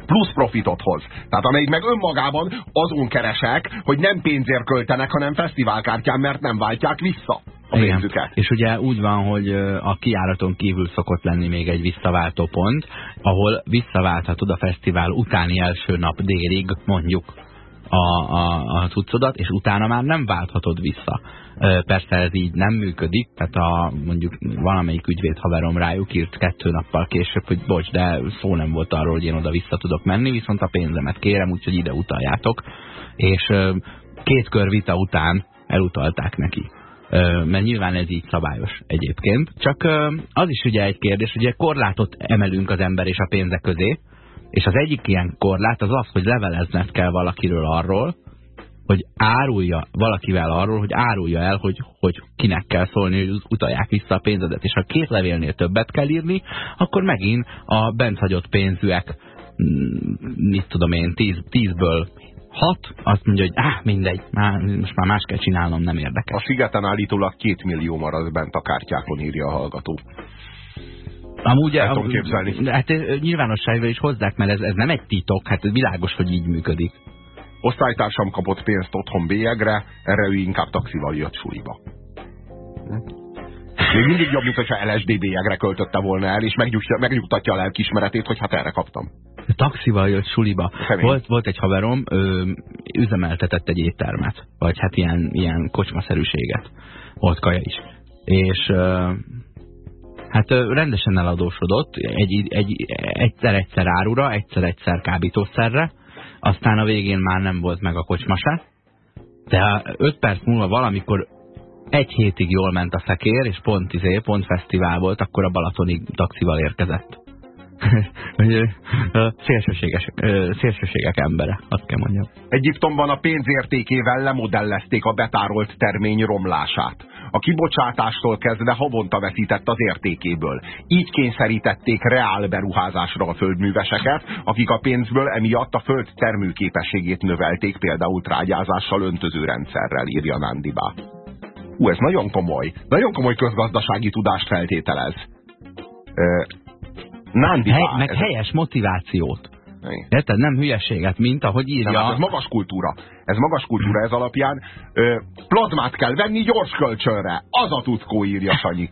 plusz profitot hoz. Tehát amelyik meg önmagában azon keresek, hogy nem pénzért költenek, hanem fesztiválkártyán, mert nem váltják vissza a pénzüket. Igen. És ugye úgy van, hogy a kiáraton kívül szokott lenni még egy visszaváltó pont, ahol visszaválthatod a fesztivál utáni első nap délig, mondjuk a, a, a cuccodat, és utána már nem válthatod vissza. Persze ez így nem működik, tehát a, mondjuk valamelyik ügyvéd haverom rájuk írt kettő nappal később, hogy bocs, de szó nem volt arról, hogy én oda vissza tudok menni, viszont a pénzemet kérem, úgyhogy ide utaljátok. És két kör vita után elutalták neki. Mert nyilván ez így szabályos egyébként. Csak az is ugye egy kérdés, ugye korlátot emelünk az ember és a pénze közé, és az egyik ilyen korlát az az, hogy levelezned kell valakiről arról, hogy árulja valakivel arról, hogy árulja el, hogy, hogy kinek kell szólni, hogy utalják vissza a pénzedet. És ha két levélnél többet kell írni, akkor megint a bent hagyott pénzűek, mm, mit tudom én, tíz, tízből hat, azt mondja, hogy áh, mindegy, már, most már más kell csinálnom, nem érdekes. A szigeten állítólag két millió marad bent a kártyákon, írja a hallgató. Amúgy, El tudom képzelni. Hát nyilvánosságban is hozzák, mert ez, ez nem egy titok, hát világos, hogy így működik. Osztálytársam kapott pénzt otthon bélyegre, erre ő inkább taxival jött suliba. Még mindig jobb, mint hogyha LSD bélyegre költötte volna el, és megnyugtatja a lelkismeretét, hogy hát erre kaptam. Taxival jött suliba. Volt, volt egy haverom, ő üzemeltetett egy éttermet, vagy hát ilyen, ilyen kocsmaszerűséget. Volt kaja is. És Hát rendesen eladósodott, egy, egy, egyszer-egyszer árura, egyszer-egyszer kábítószerre, aztán a végén már nem volt meg a kocsma se. De öt perc múlva valamikor egy hétig jól ment a szekér, és pont, izé, pont fesztivál volt, akkor a Balatoni taxival érkezett. (laughs) szélsőséges, szélsőségek embere, azt kell mondjam. Egyiptomban a pénzértékével lemodellezték a betárolt termény romlását. A kibocsátástól kezdve havonta veszített az értékéből. Így kényszerítették reál beruházásra a földműveseket, akik a pénzből emiatt a föld termőképességét növelték, például trágyázással, öntözőrendszerrel, írja Nandibá. Hú, ez nagyon komoly. Nagyon komoly közgazdasági tudást feltételez. Nándi Hely, meg ez helyes motivációt. Érted? Nem hülyeséget, mint ahogy írja. Nem, ez magas kultúra. Ez magas kultúra ez alapján. Ö, plazmát kell venni gyors kölcsönre. Az a tutkó írja Sanyi.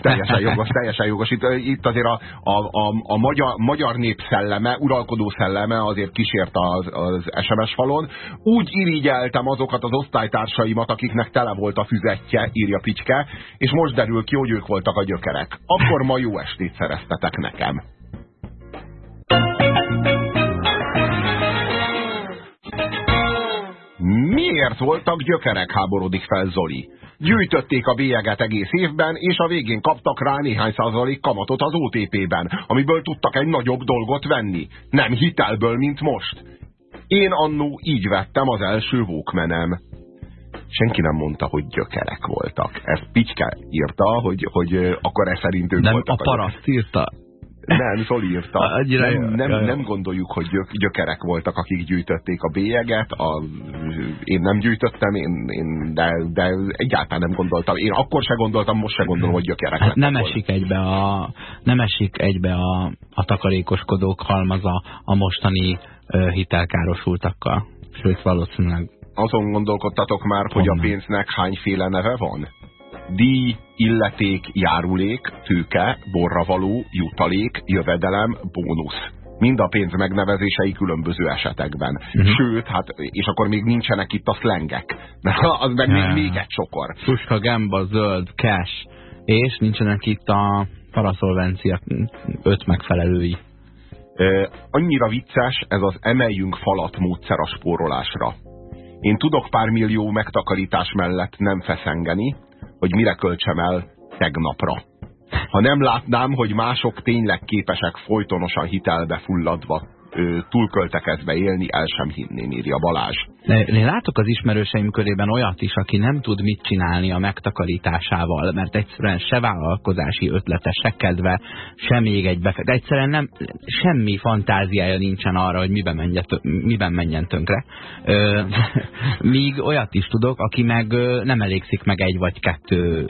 Teljesen jogos, teljesen jogos. Itt, itt azért a, a, a, a magyar, magyar nép szelleme, uralkodó szelleme azért kísért az, az SMS falon. Úgy irigyeltem azokat az osztálytársaimat, akiknek tele volt a füzetje, írja Picske, és most derül ki, hogy ők voltak a gyökerek. Akkor ma jó estét szereztetek nekem. Miért voltak gyökerek, háborodik fel Zoli. Gyűjtötték a bélyeget egész évben, és a végén kaptak rá néhány százalék kamatot az OTP-ben, amiből tudtak egy nagyobb dolgot venni. Nem hitelből, mint most. Én annó így vettem az első vókmenem. Senki nem mondta, hogy gyökerek voltak. Ezt Picske írta, hogy, hogy akkor ez szerint ők nem, voltak. a paraszt írta. Nem, Zoli írta. nem, nem, nem gondoljuk, hogy gyök, gyökerek voltak, akik gyűjtötték a bélyeget. A, én nem gyűjtöttem, én, én, de, de egyáltalán nem gondoltam. Én akkor se gondoltam, most se gondolom, hogy gyökerek hát nem esik egybe a, nem esik egybe a, a takarékoskodók halmaza a mostani uh, hitelkárosultakkal. Sőt, valószínűleg azon gondolkodtatok már, hogy a pénznek hányféle neve van? Díj, illeték, járulék, tőke, borravaló, jutalék, jövedelem, bónusz. Mind a pénz megnevezései különböző esetekben. Uh mhm. -huh. Sőt, hát, és akkor még nincsenek itt a szlengek. az meg még, még egy sokor. Fuska, gamba, zöld, cash, és nincsenek itt a paraszolvencia öt megfelelői. E, annyira vicces ez az emeljünk falat módszer a spórolásra. Én tudok pár millió megtakarítás mellett nem feszengeni, hogy mire költsem el tegnapra. Ha nem látnám, hogy mások tényleg képesek folytonosan hitelbe fulladva túlköltekezve élni, el sem hinném, írja Balázs. Én látok az ismerőseim körében olyat is, aki nem tud mit csinálni a megtakarításával, mert egyszerűen se vállalkozási ötlete, se kedve, se még egy befektet. Egyszerűen nem, semmi fantáziája nincsen arra, hogy miben menjen, miben menjen tönkre. Ö, (laughs) míg olyat is tudok, aki meg nem elégszik meg egy vagy kettő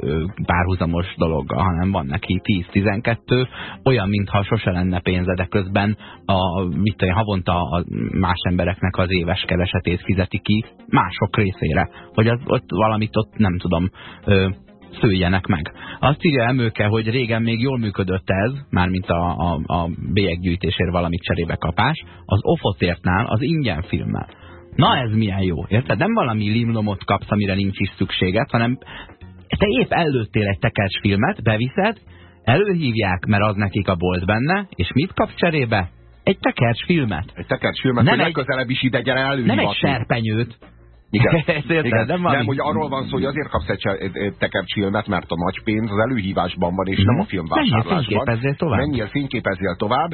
párhuzamos dologgal, hanem van neki 10-12, olyan, mintha sose lenne pénze, de közben a, mit tudom, havonta a más embereknek az éves keresetét fizeti ki mások részére, hogy az, ott valamit ott nem tudom ö, szőjenek meg. Azt írja Emőke, hogy régen még jól működött ez, mármint a, a, a bélyeggyűjtésért valamit cserébe kapás, az ofotértnál az ingyen filmmel. Na ez milyen jó, érted? Nem valami limlomot kapsz, amire nincs is szükséged, hanem te épp előttél egy tekercs filmet, beviszed, előhívják, mert az nekik a bolt benne, és mit kapsz cserébe? Egy tekercs filmet. Egy tekercs filmet, nem egy, legközelebb is ide gyere előhívatni. Nem egy serpenyőt. Igen. (laughs) Igen. Nem, nem, hogy arról van szó, hogy azért kapsz egy tekercsilmet, mert a nagy pénz az előhívásban van, és mm. nem a filmvásárlásban. Menjél fényképezzél tovább. Menjél fényképezzél tovább.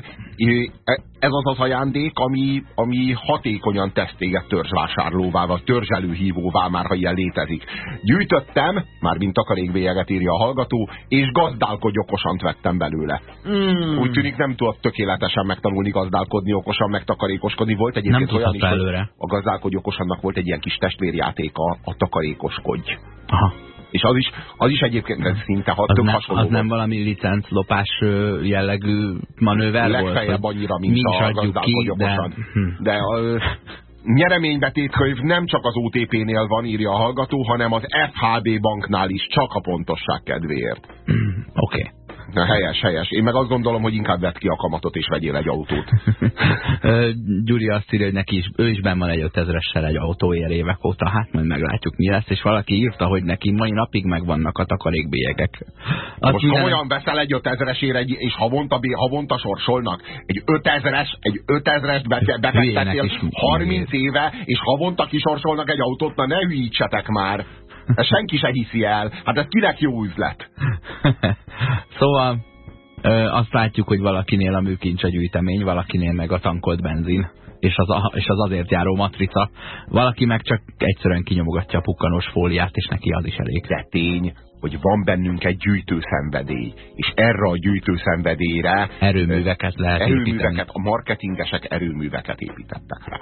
E, ez az az ajándék, ami, ami hatékonyan tesz téged törzsvásárlóvá, vagy törzselőhívóvá, már ha ilyen létezik. Gyűjtöttem, már mint takarékbélyeget írja a hallgató, és gazdálkodj okosan vettem belőle. Mm. Úgy tűnik nem tudott tökéletesen megtanulni gazdálkodni, okosan megtakarékoskodni. Volt egyébként nem olyan is, előre. a gazdálkodj okosannak volt egy ilyen kis testvérjátéka, a takarékoskodj. Aha. És az is, az is egyébként szinte hat, az tök nem, hasonló. Az nem valami licenc-lopás jellegű manőver Legfeljebb volt? Legfeljebb annyira, mint mi a gazdálkodj okosan. De, de a, nyereménybetétkönyv nem csak az OTP-nél van, írja a hallgató, hanem az FHB banknál is, csak a pontosság kedvéért. Oké. Okay. Helyes, helyes. Én meg azt gondolom, hogy inkább vett ki a kamatot, és vegyél egy autót. (laughs) Gyuri azt írja, hogy neki is, ő is benn van egy 5000-essel egy autóér évek óta, hát majd meglátjuk mi lesz, és valaki írta, hogy neki mai napig megvannak a takarékbélyegek. Azt Most minden... komolyan veszel egy 5000-esért, és havonta, havonta sorsolnak? Egy 5000-es, egy 5000-est befektetél 30 éve, és havonta kisorsolnak egy autót, na ne hülyítsetek már! Ezt senki se hiszi el. Hát ez kinek jó üzlet? (laughs) szóval ö, azt látjuk, hogy valakinél a műkincs a gyűjtemény, valakinél meg a tankolt benzin és az, a, és az azért járó matrica. Valaki meg csak egyszerűen kinyomogatja a pukkanós fóliát, és neki az is elég. De tény, hogy van bennünk egy gyűjtőszenvedély, és erre a gyűjtőszenvedélyre erőműveket lehet erőműveket, építeni. A marketingesek erőműveket építettek rá.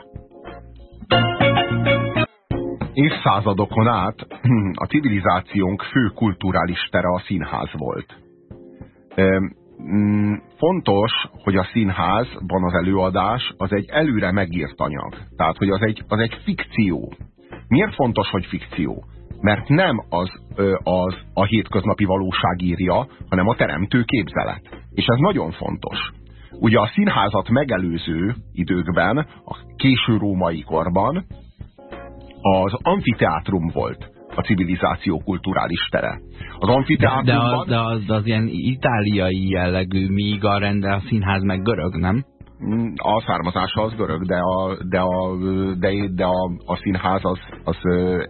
Évszázadokon át (clears throat) a civilizációnk fő kulturális tere a színház volt. Mm, fontos, hogy a színházban az előadás az egy előre megírt anyag. Tehát, hogy az egy, az egy fikció. Miért fontos, hogy fikció? Mert nem az, az a hétköznapi valóság írja, hanem a teremtő képzelet. És ez nagyon fontos. Ugye a színházat megelőző időkben, a késő római korban az amfiteátrum volt a civilizáció kulturális tere. Az amfiteátrumban... De, de, az, de, az, ilyen itáliai jellegű, míg a rende a színház meg görög, nem? Mm, a származása az görög, de a, de a, de, de a, a színház az, az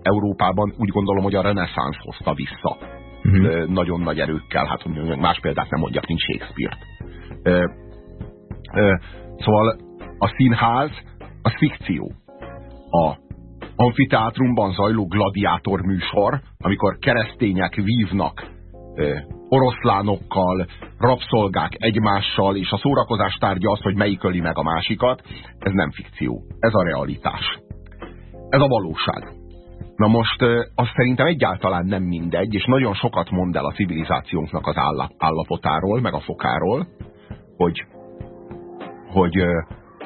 Európában úgy gondolom, hogy a reneszánsz hozta vissza. Uh mhm. -huh. Nagyon nagy erőkkel, hát más példát nem mondjak, mint Shakespeare-t. Szóval a színház az fikció. A amfiteátrumban zajló gladiátor műsor, amikor keresztények vívnak oroszlánokkal, rabszolgák egymással, és a szórakozás tárgya az, hogy melyik öli meg a másikat, ez nem fikció, ez a realitás. Ez a valóság. Na most az szerintem egyáltalán nem mindegy, és nagyon sokat mond el a civilizációnknak az állapotáról, meg a fokáról, hogy, hogy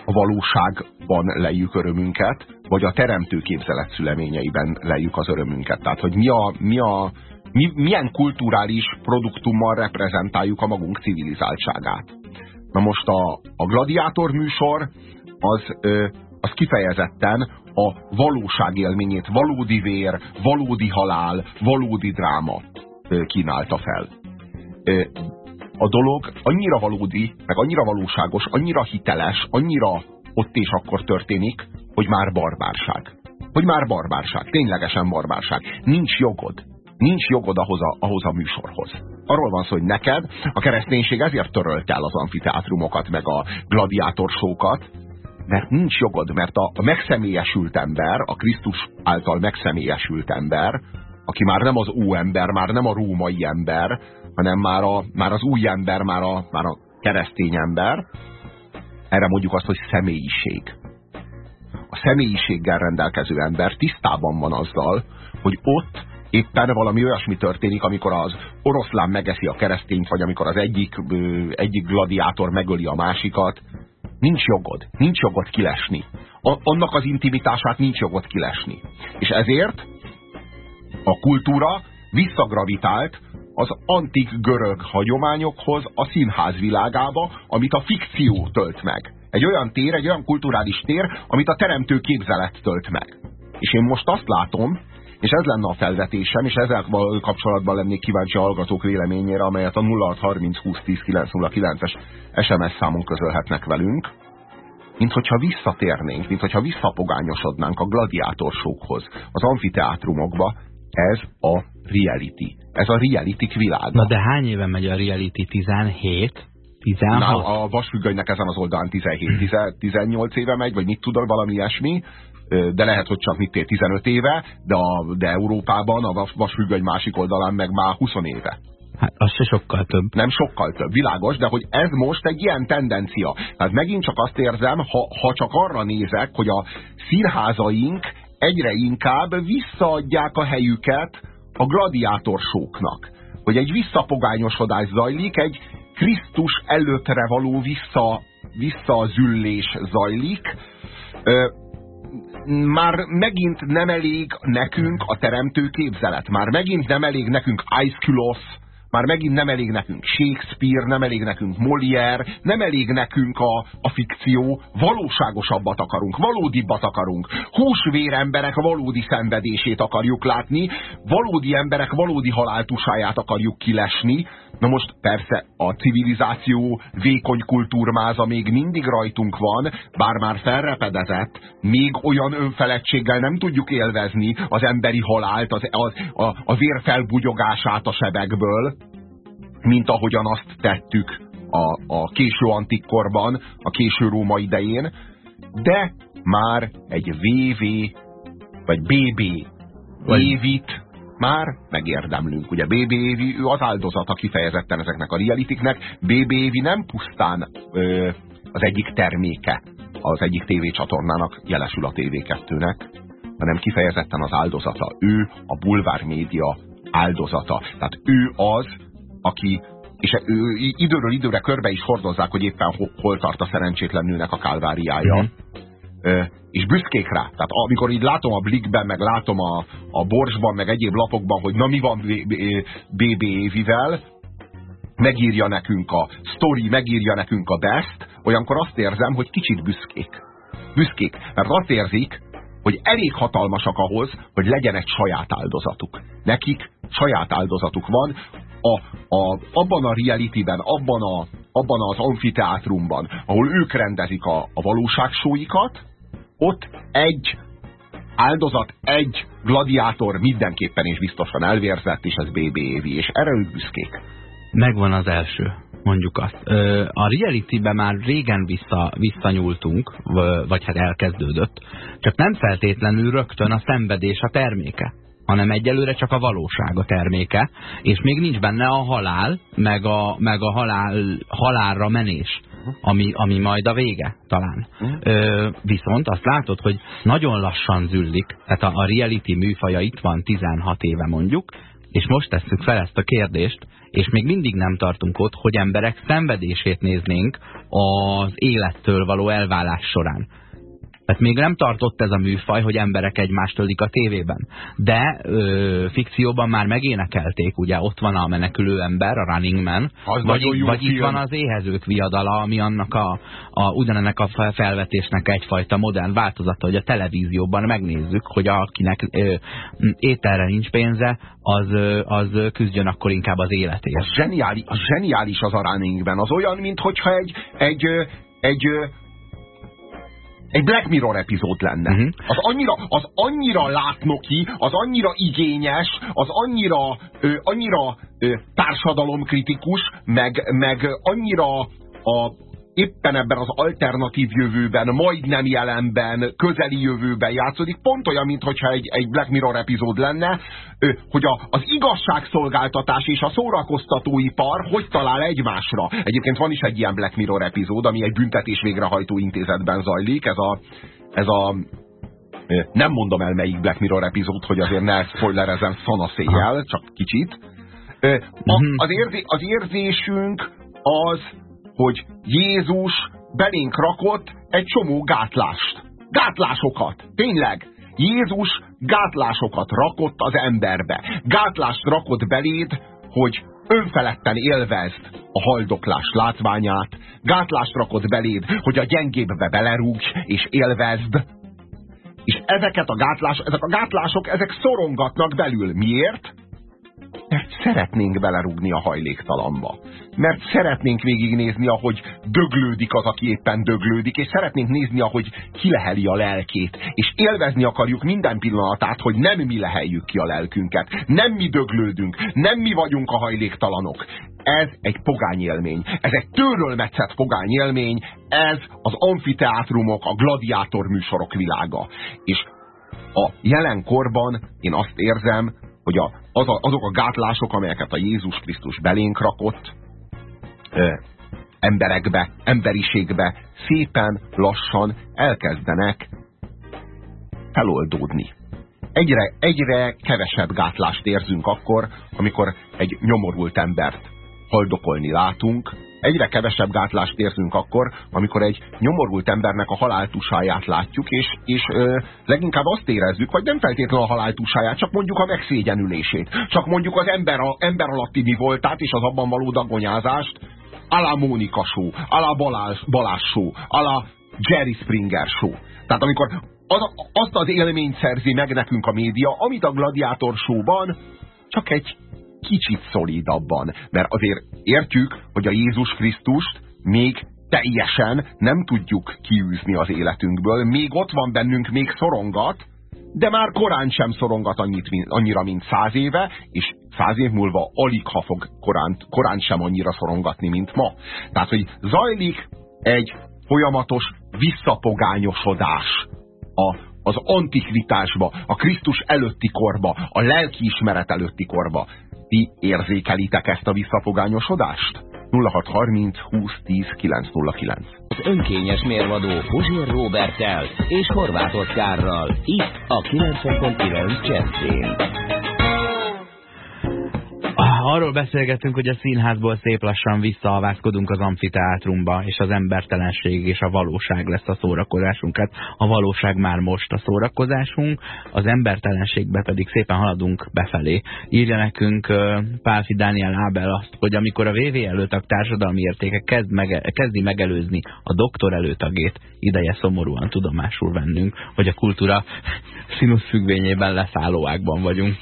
a valóságban lejjük örömünket, vagy a teremtő képzelet szüleményeiben lejjük az örömünket. Tehát, hogy mi a, mi a, mi, milyen kulturális produktummal reprezentáljuk a magunk civilizáltságát. Na most a, a gladiátor műsor az, az kifejezetten a valóság élményét, valódi vér, valódi halál, valódi dráma kínálta fel. A dolog annyira valódi, meg annyira valóságos, annyira hiteles, annyira ott és akkor történik, hogy már barbárság. Hogy már barbárság, ténylegesen barbárság. Nincs jogod. Nincs jogod ahhoz a, ahhoz a műsorhoz. Arról van szó, hogy neked a kereszténység ezért törölt el az amfiteátrumokat, meg a gladiátorsókat, mert nincs jogod, mert a, a megszemélyesült ember, a Krisztus által megszemélyesült ember, aki már nem az óember, már nem a római ember, hanem már, a, már az új ember, már a, már a keresztény ember, erre mondjuk azt, hogy személyiség. A személyiséggel rendelkező ember tisztában van azzal, hogy ott éppen valami olyasmi történik, amikor az oroszlán megeszi a keresztényt, vagy amikor az egyik, egyik gladiátor megöli a másikat. Nincs jogod. Nincs jogod kilesni. A, annak az intimitását nincs jogod kilesni. És ezért a kultúra visszagravitált az antik görög hagyományokhoz, a színház világába, amit a fikció tölt meg. Egy olyan tér, egy olyan kulturális tér, amit a teremtő képzelet tölt meg. És én most azt látom, és ez lenne a felvetésem, és ezzel kapcsolatban lennék kíváncsi a hallgatók véleményére, amelyet a 0630 es SMS számon közölhetnek velünk, mint hogyha visszatérnénk, mint hogyha visszapogányosodnánk a gladiátorsókhoz, az amfiteátrumokba, ez a reality. Ez a reality világa. Na de hány éve megy a reality? 17? 16? Na, a vasfüggönynek ezen az oldalán 17, 18 éve megy, vagy mit tudod, valami ilyesmi, de lehet, hogy csak mit 15 éve, de, a, de Európában a vasfüggöny másik oldalán meg már 20 éve. Hát az se sokkal több. Nem sokkal több, világos, de hogy ez most egy ilyen tendencia. Tehát megint csak azt érzem, ha, ha csak arra nézek, hogy a színházaink egyre inkább visszaadják a helyüket a gladiátorsóknak. Hogy egy visszapogányosodás zajlik, egy Krisztus előttre való vissza, visszazüllés zajlik. Ö, már megint nem elég nekünk a teremtő képzelet. Már megint nem elég nekünk Aeschylus, már megint nem elég nekünk Shakespeare, nem elég nekünk Molière, nem elég nekünk a, a fikció, valóságosabbat akarunk, valódibbat akarunk. Húsvér emberek valódi szenvedését akarjuk látni, valódi emberek valódi haláltusáját akarjuk kilesni, Na most persze a civilizáció vékony kultúrmáza még mindig rajtunk van, bár már felrepedezett, még olyan önfeledtséggel nem tudjuk élvezni az emberi halált, az, az, a, a vér felbugyogását a sebekből, mint ahogyan azt tettük a, a késő antikkorban, a késő Róma idején, de már egy VV vagy BB évit már megérdemlünk. Ugye BB Évi, ő az áldozata kifejezetten ezeknek a realitiknek. BB Évi nem pusztán ö, az egyik terméke az egyik tévécsatornának, jelesül a TV2-nek, hanem kifejezetten az áldozata. Ő a bulvár média áldozata. Tehát ő az, aki és ő időről időre körbe is hordozzák, hogy éppen hol tart a szerencsétlen nőnek a kálváriája. Mm. És büszkék rá. Tehát amikor így látom a Blikben, meg látom a, a Borsban, meg egyéb lapokban, hogy na mi van BB Évivel, megírja nekünk a story, megírja nekünk a best, olyankor azt érzem, hogy kicsit büszkék. Büszkék, mert azt érzik, hogy elég hatalmasak ahhoz, hogy legyen egy saját áldozatuk. Nekik saját áldozatuk van, a, a, abban a realityben, abban, a, abban az amfiteátrumban, ahol ők rendezik a, a valóságsóikat, ott egy áldozat, egy gladiátor mindenképpen és biztosan elvérzett, és ez BB Évi, és erre ők büszkék. Megvan az első, mondjuk azt. A reality-be már régen vissza, visszanyúltunk, vagy hát elkezdődött, csak nem feltétlenül rögtön a szenvedés a terméke hanem egyelőre csak a valóság a terméke, és még nincs benne a halál, meg a, meg a halál, halálra menés, ami, ami majd a vége talán. Ö, viszont azt látod, hogy nagyon lassan züllik, tehát a, a reality műfaja itt van 16 éve mondjuk, és most tesszük fel ezt a kérdést, és még mindig nem tartunk ott, hogy emberek szenvedését néznénk az élettől való elválás során. Tehát még nem tartott ez a műfaj, hogy emberek egymást ölik a tévében. De ö, fikcióban már megénekelték, ugye ott van a menekülő ember, a Running Man, az vagy, vagy itt van az éhezők viadala, ami annak a, a, ugyanennek a felvetésnek egyfajta modern változata, hogy a televízióban megnézzük, hogy akinek ö, ételre nincs pénze, az, az küzdjön akkor inkább az életért. Az zseniális, az zseniális az a Running Man. Az olyan, mintha egy, egy, egy egy Black Mirror epizód lenne. Uh mhm. -huh. az, annyira, az annyira látnoki, az annyira igényes, az annyira, ö, annyira ö, társadalomkritikus, meg, meg annyira a, éppen ebben az alternatív jövőben, majdnem jelenben, közeli jövőben játszódik, pont olyan, mintha egy, egy Black Mirror epizód lenne, hogy a, az igazságszolgáltatás és a szórakoztatóipar hogy talál egymásra. Egyébként van is egy ilyen Black Mirror epizód, ami egy büntetés végrehajtó intézetben zajlik, ez a, ez a nem mondom el melyik Black Mirror epizód, hogy azért ne spoilerezem szanaszéjjel, csak kicsit. A, mhm. az, érzé, az érzésünk az hogy Jézus belénk rakott egy csomó gátlást. Gátlásokat. Tényleg. Jézus gátlásokat rakott az emberbe. Gátlást rakott beléd, hogy önfeledten élvezd a haldoklás látványát, gátlást rakott beléd, hogy a gyengébbbe belerúgj és élvezd, és ezeket a gátlás, ezek a gátlások, ezek szorongatnak belül. Miért? Mert szeretnénk belerúgni a hajléktalamba. Mert szeretnénk végignézni, ahogy döglődik az, aki éppen döglődik, és szeretnénk nézni, ahogy kileheli a lelkét. És élvezni akarjuk minden pillanatát, hogy nem mi leheljük ki a lelkünket. Nem mi döglődünk, nem mi vagyunk a hajléktalanok. Ez egy élmény. Ez egy tőről metszett élmény. Ez az amfiteátrumok, a gladiátor műsorok világa. És a jelenkorban én azt érzem, hogy a, az a, azok a gátlások, amelyeket a Jézus Krisztus belénk rakott, ö, emberekbe, emberiségbe szépen lassan elkezdenek feloldódni. Egyre, egyre kevesebb gátlást érzünk akkor, amikor egy nyomorult embert haldokolni látunk, egyre kevesebb gátlást érzünk akkor, amikor egy nyomorult embernek a haláltusáját látjuk, és, és ö, leginkább azt érezzük, vagy nem feltétlenül a haláltusáját, csak mondjuk a megszégyenülését, csak mondjuk az ember, a, ember alatti mi voltát és az abban való dagonyázást, alá Mónika show, alá Balázs, show, alá Jerry Springer show. Tehát amikor az, azt az élményt szerzi meg nekünk a média, amit a Gladiátor show-ban csak egy kicsit szolidabban, mert azért értjük, hogy a Jézus Krisztust még teljesen nem tudjuk kiűzni az életünkből. Még ott van bennünk, még szorongat, de már korán sem szorongat annyit, annyira, mint száz éve, és száz év múlva alig ha fog korán, korán sem annyira szorongatni, mint ma. Tehát, hogy zajlik egy folyamatos visszapogányosodás a, az antikvitásba, a Krisztus előtti korba, a lelkiismeret előtti korba. Ti érzékelitek ezt a visszapogányosodást? 0630 20 10 909. Az önkényes mérvadó Puzsér Robertel és Horváth Oszkárral. Itt a 90.9 Jazzin. Arról beszélgetünk, hogy a színházból szép lassan visszahavázkodunk az amfiteátrumba, és az embertelenség és a valóság lesz a szórakozásunk. Hát a valóság már most a szórakozásunk, az embertelenségbe pedig szépen haladunk befelé. Írja nekünk Pálfi Dániel Ábel azt, hogy amikor a VV előtag társadalmi értéke kezd mege, kezdi megelőzni a doktor előtagét, ideje szomorúan tudomásul vennünk, hogy a kultúra (laughs) színusz függvényében leszállóákban vagyunk.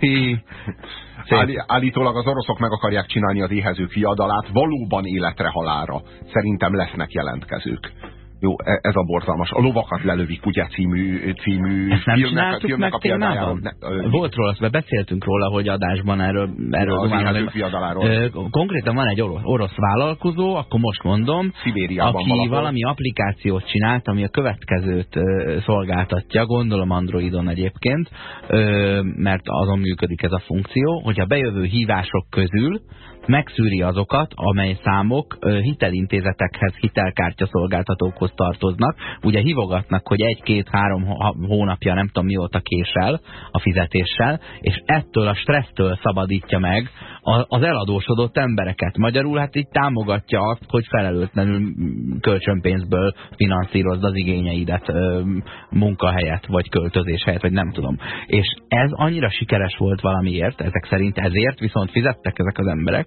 (laughs) Állí, állítólag az oroszok meg akarják csinálni az éhezők fiadalát valóban életre halára. Szerintem lesznek jelentkezők. Jó, e, ez a borzalmas. A lovakat lelövik, ugye című, című Ezt nem filmnek, filmnek a példájáról. Volt róla, beszéltünk róla, hogy adásban erről, erről az rumán, Konkrétan van egy orosz, orosz vállalkozó, akkor most mondom, Szibériában aki valahol. valami applikációt csinált, ami a következőt szolgáltatja, gondolom Androidon egyébként, mert azon működik ez a funkció, hogy a bejövő hívások közül megszűri azokat, amely számok hitelintézetekhez, hitelkártyaszolgáltatókhoz tartoznak. Ugye hívogatnak, hogy egy-két-három hónapja nem tudom mióta késel a fizetéssel, és ettől a stressztől szabadítja meg az eladósodott embereket. Magyarul hát így támogatja azt, hogy felelőtlenül kölcsönpénzből finanszírozd az igényeidet munkahelyet, vagy költözés helyett, vagy nem tudom. És ez annyira sikeres volt valamiért, ezek szerint ezért viszont fizettek ezek az emberek,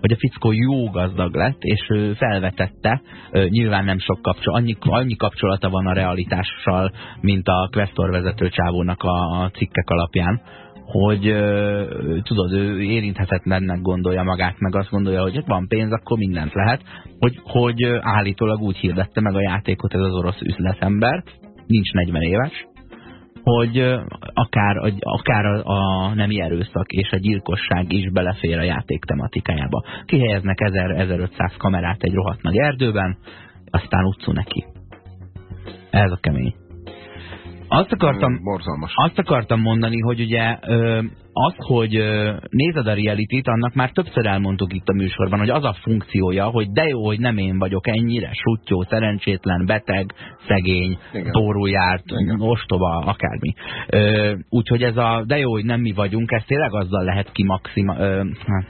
hogy a fickó jó gazdag lett, és felvetette, nyilván nem sok kapcsolat, annyi, annyi kapcsolata van a realitással, mint a Questor vezető csávónak a cikkek alapján, hogy tudod, ő érinthetetlennek gondolja magát, meg azt gondolja, hogy van pénz, akkor mindent lehet, hogy, hogy állítólag úgy hirdette meg a játékot ez az orosz üzletember, nincs 40 éves, hogy akár, akár a, a nemi erőszak és a gyilkosság is belefér a játék tematikájába. Kihelyeznek 1000-1500 kamerát egy rohadt nagy erdőben, aztán utcú neki. Ez a kemény. Azt akartam, Borzalmas. azt akartam mondani, hogy ugye az, hogy nézed a reality annak már többször elmondtuk itt a műsorban, hogy az a funkciója, hogy de jó, hogy nem én vagyok ennyire sutyó, szerencsétlen, beteg, szegény, tórójárt, ostoba, akármi. Úgyhogy ez a de jó, hogy nem mi vagyunk, ezt tényleg azzal lehet kimaxima...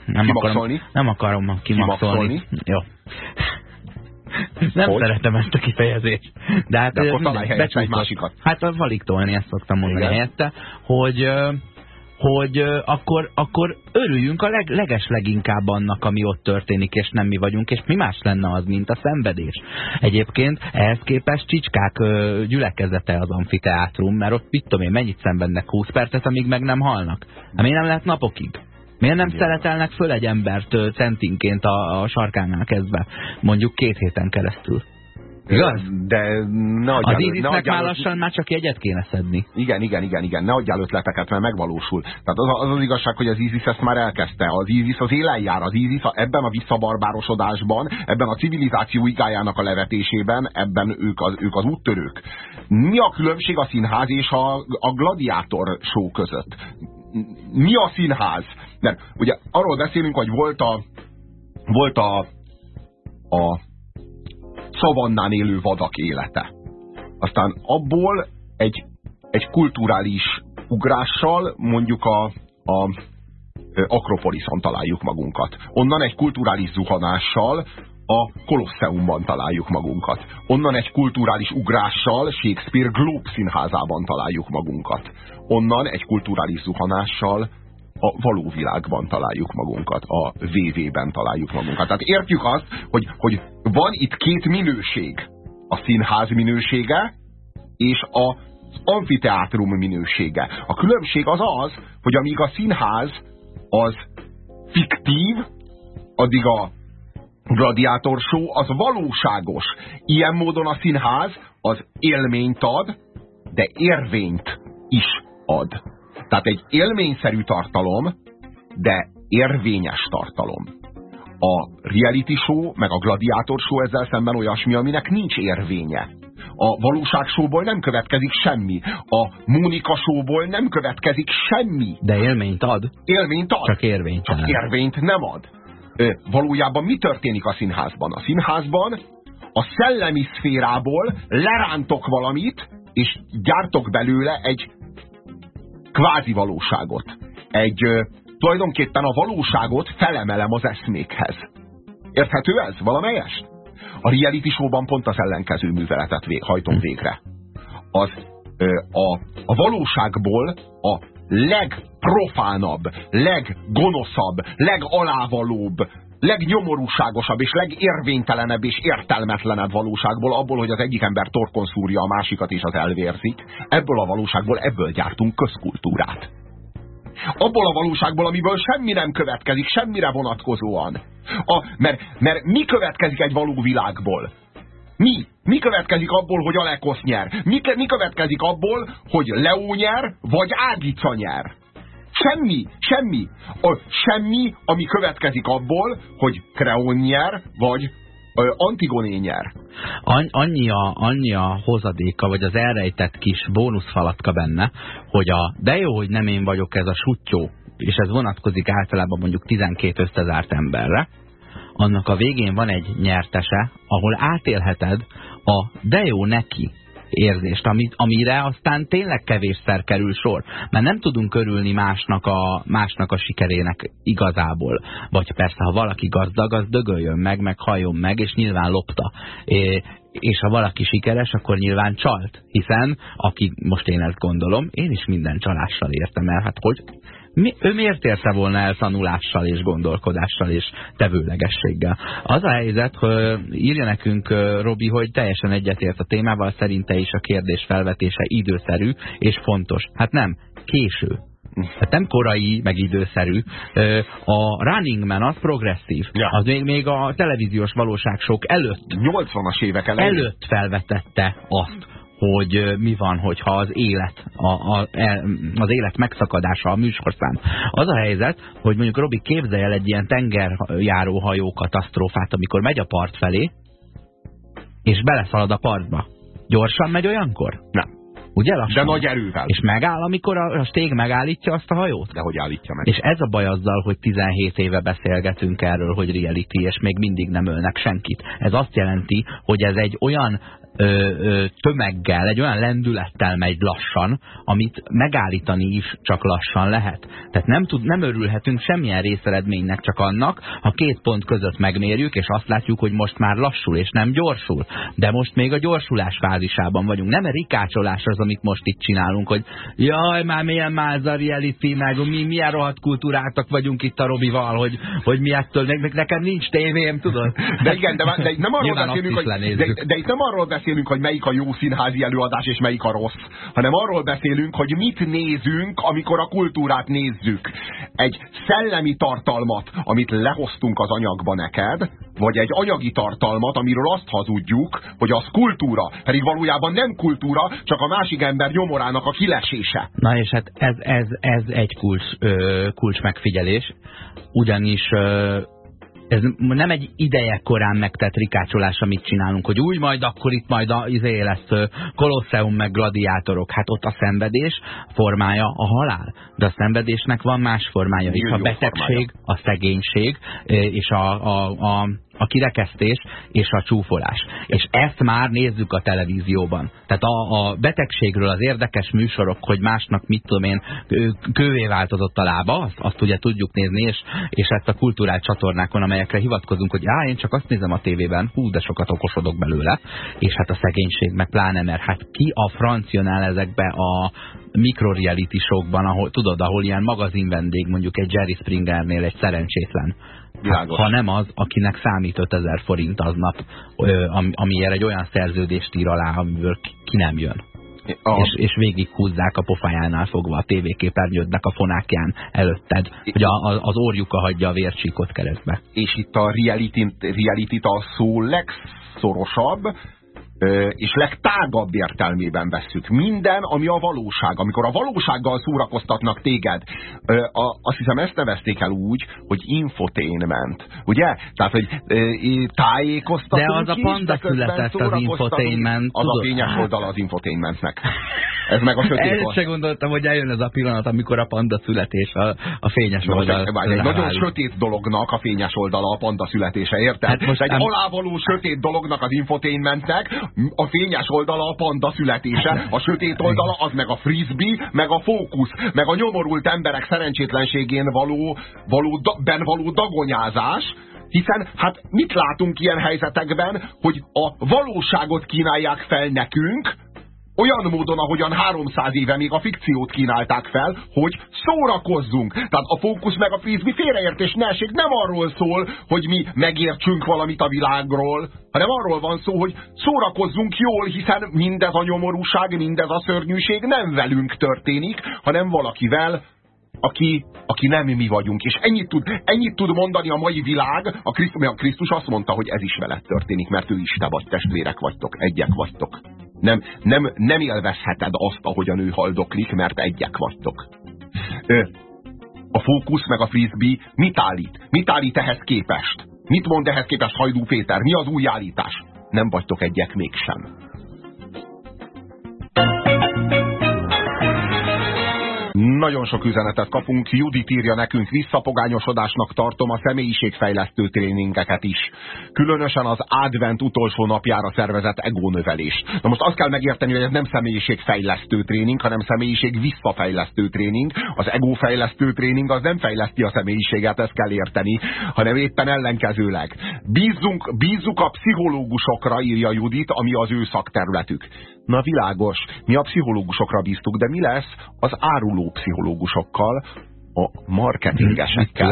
Nem akarom, nem akarom kimaxolni. kimaxolni. Jó. Nem hogy? szeretem ezt a kifejezést. De hát, De akkor egy másikat. Hát a valiktolni, ezt szoktam mondani Igen. helyette, hogy hogy akkor, akkor örüljünk a leg, leges leginkább annak, ami ott történik, és nem mi vagyunk, és mi más lenne az, mint a szenvedés. Egyébként ehhez képest csicskák gyülekezete az amfiteátrum, mert ott mit tudom én, mennyit szenvednek 20 percet, amíg meg nem halnak. Hát miért nem lehet napokig? Miért nem szeretelnek föl egy embert centinként a, a sarkánál kezdve, mondjuk két héten keresztül? Igaz? De ne adjál, Az ízisnek már lassan már csak jegyet kéne szedni. Igen, igen, igen, igen. Ne adjál ötleteket, mert megvalósul. Tehát az az, az igazság, hogy az ISIS ezt már elkezdte. Az ISIS az élen jár. Az ISIS ebben a visszabarbárosodásban, ebben a civilizáció igájának a levetésében, ebben ők az, ők az úttörők. Mi a különbség a színház és a, a gladiátor show között? Mi a színház? Mert ugye arról beszélünk, hogy volt a volt a, a szavannán élő vadak élete. Aztán abból egy, egy kulturális ugrással mondjuk a, a Akropoliszon találjuk magunkat. Onnan egy kulturális zuhanással a Kolosseumban találjuk magunkat. Onnan egy kulturális ugrással Shakespeare Globe színházában találjuk magunkat. Onnan egy kulturális zuhanással a való világban találjuk magunkat, a VV-ben találjuk magunkat. Tehát értjük azt, hogy, hogy van itt két minőség. A színház minősége és az amfiteátrum minősége. A különbség az az, hogy amíg a színház az fiktív, addig a gladiátor show az valóságos. Ilyen módon a színház az élményt ad, de érvényt is ad. Tehát egy élményszerű tartalom, de érvényes tartalom. A reality show, meg a gladiátor show ezzel szemben olyasmi, aminek nincs érvénye. A valóság showból nem következik semmi. A Mónika showból nem következik semmi. De élményt ad. Élményt ad. Csak érvényt Csak érvényt nem ad. Valójában mi történik a színházban? A színházban a szellemi szférából lerántok valamit, és gyártok belőle egy kvázi valóságot. Egy tulajdonképpen a valóságot felemelem az eszmékhez. Érthető ez valamelyest? A reality showban pont az ellenkező műveletet vég, hajtom végre. Az ö, a, a valóságból a legprofánabb, leggonoszabb, legalávalóbb, legnyomorúságosabb és legérvénytelenebb és értelmetlenebb valóságból, abból, hogy az egyik ember torkon szúrja a másikat és az elvérzik, ebből a valóságból ebből gyártunk közkultúrát. Abból a valóságból, amiből semmi nem következik, semmire vonatkozóan. A, mert, mert mi következik egy való világból? Mi? Mi következik abból, hogy Alekosz nyer? Mi, mi következik abból, hogy Leó nyer, vagy Ágica nyer? Semmi, semmi. A, semmi, ami következik abból, hogy Kreon nyer, vagy Antigoné nyer. Annyi a, annyi a hozadéka, vagy az elrejtett kis bónuszfalatka benne, hogy a de jó, hogy nem én vagyok ez a sutyó, és ez vonatkozik általában mondjuk 12 összezárt emberre, annak a végén van egy nyertese, ahol átélheted a de jó neki érzést, amit, amire aztán tényleg kevésszer kerül sor. Mert nem tudunk örülni másnak a, másnak a sikerének igazából. Vagy persze, ha valaki gazdag, az dögöljön meg, meg halljon meg, és nyilván lopta. É, és ha valaki sikeres, akkor nyilván csalt. Hiszen, aki most én ezt gondolom, én is minden csalással értem el. Hát hogy mi, ő miért érte volna el tanulással és gondolkodással és tevőlegességgel? Az a helyzet, hogy írja nekünk Robi, hogy teljesen egyetért a témával, szerinte is a kérdés felvetése időszerű és fontos. Hát nem, késő. Hát nem korai, meg időszerű. A Running Man az progresszív. Ja. Az még, még a televíziós valóságsok előtt. 80-as évek előtt. Előtt felvetette azt, hogy mi van, hogyha az élet, a, a, e, az élet megszakadása a műsorszám. Az a helyzet, hogy mondjuk Robi képzelj el egy ilyen tengerjáró hajó katasztrófát, amikor megy a part felé, és beleszalad a partba. Gyorsan megy olyankor? Nem. Ugye lassan? De nagy erővel. És megáll, amikor a, a stég megállítja azt a hajót? De hogy állítja meg. És ez a baj azzal, hogy 17 éve beszélgetünk erről, hogy reality, és még mindig nem ölnek senkit. Ez azt jelenti, hogy ez egy olyan ö, ö, tömeggel, egy olyan lendülettel megy lassan, amit megállítani is csak lassan lehet. Tehát nem, tud, nem örülhetünk semmilyen részeredménynek csak annak, ha két pont között megmérjük, és azt látjuk, hogy most már lassul, és nem gyorsul. De most még a gyorsulás fázisában vagyunk. Nem rikácsolás az, amit most itt csinálunk, hogy jaj, már milyen máz a reality, meg mi milyen rohadt kultúrátak vagyunk itt a Robival, hogy, hogy mi ettől, meg, nekem nincs tévém, tudod? De igen, de, de nem arról beszélünk, hogy, de, de itt nem arról beszélünk, beszélünk, hogy melyik a jó színházi előadás és melyik a rossz, hanem arról beszélünk, hogy mit nézünk, amikor a kultúrát nézzük. Egy szellemi tartalmat, amit lehoztunk az anyagba neked, vagy egy anyagi tartalmat, amiről azt hazudjuk, hogy az kultúra, pedig valójában nem kultúra, csak a másik ember nyomorának a kilesése. Na és hát ez, ez, ez egy kulcs, ö, kulcs megfigyelés, ugyanis ö, ez nem egy ideje korán megtett rikácsolás, amit csinálunk, hogy úgy majd akkor itt majd a, izé lesz kolosseum meg gladiátorok. Hát ott a szenvedés formája a halál. De a szenvedésnek van más formája is. A betegség, a szegénység és a, a, a a kirekesztés és a csúfolás. És ezt már nézzük a televízióban. Tehát a, a betegségről az érdekes műsorok, hogy másnak mit tudom én, kővé változott a lába, azt, azt ugye tudjuk nézni, és, és ezt a kulturált csatornákon, amelyekre hivatkozunk, hogy á, én csak azt nézem a tévében, hú, de sokat okosodok belőle, és hát a szegénység meg pláne, mert hát ki a francionál ezekbe a mikroreality showkban, ahol, tudod, ahol ilyen magazin vendég, mondjuk egy Jerry Springernél egy szerencsétlen Hát, ha nem az, akinek számít 5000 forint aznap, amiért egy olyan szerződést ír alá, amiből ki nem jön. a... és, és végighúzzák a pofájánál fogva a tévéképernyődnek a fonákján előtted, hogy a, a, az orjuka hagyja a vércsíkot keresztbe. És itt a reality-t reality a szó legszorosabb, és legtágabb értelmében vesszük. Minden, ami a valóság. Amikor a valósággal szórakoztatnak téged, azt hiszem ezt nevezték el úgy, hogy infotainment. Ugye? Tehát, hogy tájékoztatunk De az a panda született az infotainment. Az a fényes oldal az infotainmentnek. Ez meg a (laughs) sötét oldal. se gondoltam, hogy eljön ez a pillanat, amikor a panda születés a, a fényes oldal. Egy, egy nagyon sötét dolognak a fényes oldala a panda születése, érted? Hát most egy em... alávaló sötét dolognak az infotainmentnek a fényes oldala a panda születése, a sötét oldala az meg a frisbee, meg a fókusz, meg a nyomorult emberek szerencsétlenségén való, való, ben való dagonyázás, hiszen hát mit látunk ilyen helyzetekben, hogy a valóságot kínálják fel nekünk, olyan módon, ahogyan 300 éve még a fikciót kínálták fel, hogy szórakozzunk. Tehát a fókusz meg a frisbee félreértés ne esik, nem arról szól, hogy mi megértsünk valamit a világról, hanem arról van szó, hogy szórakozzunk jól, hiszen mindez a nyomorúság, mindez a szörnyűség nem velünk történik, hanem valakivel, aki, aki nem mi vagyunk. És ennyit tud, ennyit tud mondani a mai világ, a Krisztus, a Krisztus azt mondta, hogy ez is veled történik, mert ő is te vagy, testvérek vagytok, egyek vagytok. Nem, nem, nem élvezheted azt, ahogy a nő haldoklik, mert egyek vagytok. Ö, a fókusz meg a frisbee mit állít? Mit állít ehhez képest? Mit mond ehhez képest Hajdú Péter? Mi az új állítás? Nem vagytok egyek mégsem. Nagyon sok üzenetet kapunk. Judit írja nekünk, visszapogányosodásnak tartom a személyiségfejlesztő tréningeket is. Különösen az advent utolsó napjára szervezett egónövelés. Na most azt kell megérteni, hogy ez nem személyiségfejlesztő tréning, hanem személyiség visszafejlesztő tréning. Az egófejlesztő tréning az nem fejleszti a személyiséget, ezt kell érteni, hanem éppen ellenkezőleg. Bízzunk, bízzuk a pszichológusokra, írja Judit, ami az ő szakterületük. Na világos, mi a pszichológusokra bíztuk, de mi lesz az áruló pszichológusokkal, a marketingesekkel?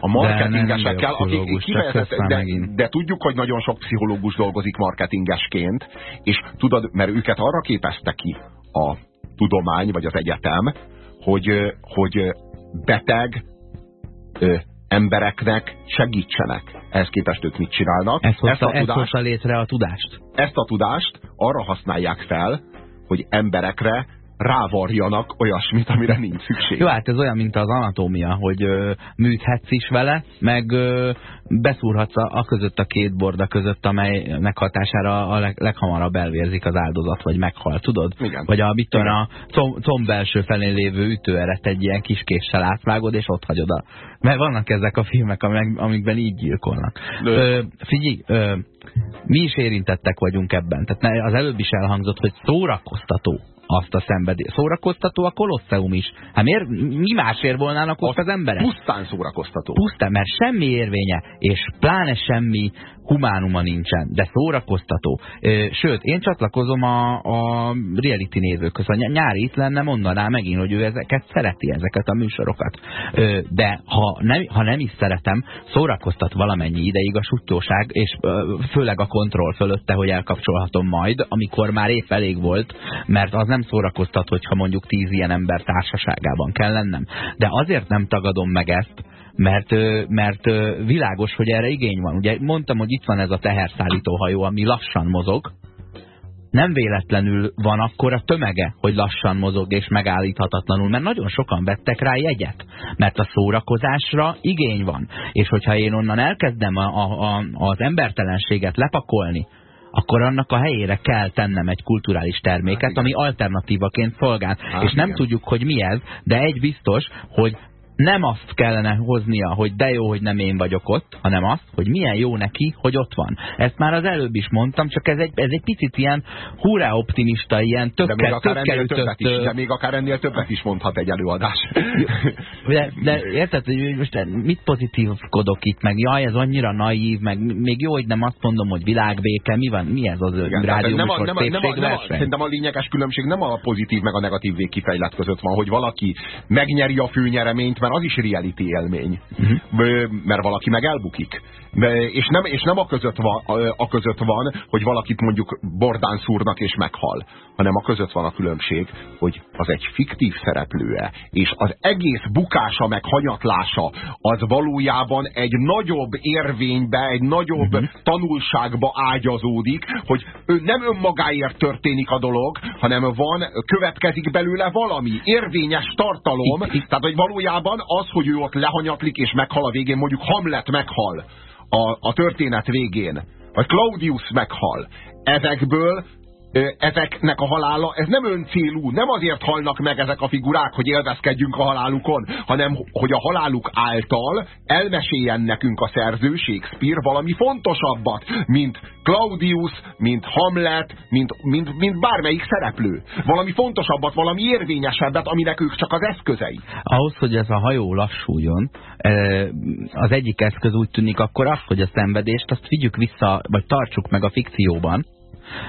A marketingesekkel, akik kifejezetten, de, de tudjuk, hogy nagyon sok pszichológus dolgozik marketingesként, és tudod, mert őket arra képezte ki a tudomány, vagy az egyetem, hogy, hogy beteg, embereknek segítsenek. Ehhez képest ők mit csinálnak? Ez hozta, ezt a tudást, hozta létre a tudást. Ezt a tudást arra használják fel, hogy emberekre rávarjanak olyasmit, amire nincs szükség. Jó, hát ez olyan, mint az anatómia, hogy ö, műthetsz is vele, meg ö, beszúrhatsz a, a között a két borda között, amelynek hatására a leg, leghamarabb elvérzik az áldozat, vagy meghal, tudod? Igen. Vagy a, mit tudom, a comb belső felén lévő ütőeret egy ilyen kis késsel átvágod, és ott hagyod a... Mert vannak ezek a filmek, amik, amikben így gyilkolnak. Ö, figyelj, ö, mi is érintettek vagyunk ebben. Tehát az előbb is elhangzott, hogy szórakoztató azt a szenvedély. Szórakoztató a Kolosseum is. Hát miért, mi másért volnának ott az emberek? Pusztán szórakoztató. Pusztán, mert semmi érvénye, és pláne semmi humánuma nincsen, de szórakoztató. Sőt, én csatlakozom a, a reality nézőkhöz. A nyári itt lenne, mondaná megint, hogy ő ezeket szereti, ezeket a műsorokat. De ha nem, ha nem is szeretem, szórakoztat valamennyi ideig a sutyóság, és főleg a kontroll fölötte, hogy elkapcsolhatom majd, amikor már épp elég volt, mert az nem szórakoztat, hogyha mondjuk tíz ilyen ember társaságában kell lennem. De azért nem tagadom meg ezt, mert, mert világos, hogy erre igény van. Ugye mondtam, hogy itt van ez a teherszállító hajó, ami lassan mozog, nem véletlenül van akkor a tömege, hogy lassan mozog és megállíthatatlanul, mert nagyon sokan vettek rá jegyet, mert a szórakozásra igény van. És hogyha én onnan elkezdem a, a, a, az embertelenséget lepakolni, akkor annak a helyére kell tennem egy kulturális terméket, ami alternatívaként szolgál. Hát, és nem igen. tudjuk, hogy mi ez, de egy biztos, hogy nem azt kellene hoznia, hogy de jó, hogy nem én vagyok ott, hanem azt, hogy milyen jó neki, hogy ott van. Ezt már az előbb is mondtam, csak ez egy, ez egy picit ilyen hurrá optimista, ilyen tökkel, de még akár ennél többet is, De még akár ennél többet is mondhat egy előadás. (laughs) De, de érted, hogy most mit pozitívkodok itt, meg jaj, ez annyira naív, meg még jó, hogy nem azt mondom, hogy világbéke, mi van, mi ez az Igen, rádió nem a, nem, a, nem, a, nem a, Szerintem a lényeges különbség nem a pozitív meg a negatív végkifejlet között van, hogy valaki megnyeri a főnyereményt, miközben az is reality élmény. Uh mhm. -huh. Mert valaki meg elbukik. És nem, és nem a, között van, a között van, hogy valakit mondjuk bordán szúrnak és meghal, hanem a között van a különbség, hogy az egy fiktív szereplője, és az egész bukása meg hanyatlása az valójában egy nagyobb érvénybe, egy nagyobb uh mhm. -huh. tanulságba ágyazódik, hogy nem önmagáért történik a dolog, hanem van, következik belőle valami, érvényes tartalom, tehát hogy valójában az, hogy ő ott lehanyatlik és meghal a végén, mondjuk Hamlet meghal, a, a történet végén, vagy Claudius meghal, ezekből ezeknek a halála, ez nem öncélú, nem azért halnak meg ezek a figurák, hogy élvezkedjünk a halálukon, hanem hogy a haláluk által elmeséljen nekünk a szerző Shakespeare valami fontosabbat, mint Claudius, mint Hamlet, mint, mint, mint bármelyik szereplő. Valami fontosabbat, valami érvényesebbet, aminek ők csak az eszközei. Ahhoz, hogy ez a hajó lassuljon, az egyik eszköz úgy tűnik akkor az, hogy a szenvedést azt vigyük vissza, vagy tartsuk meg a fikcióban,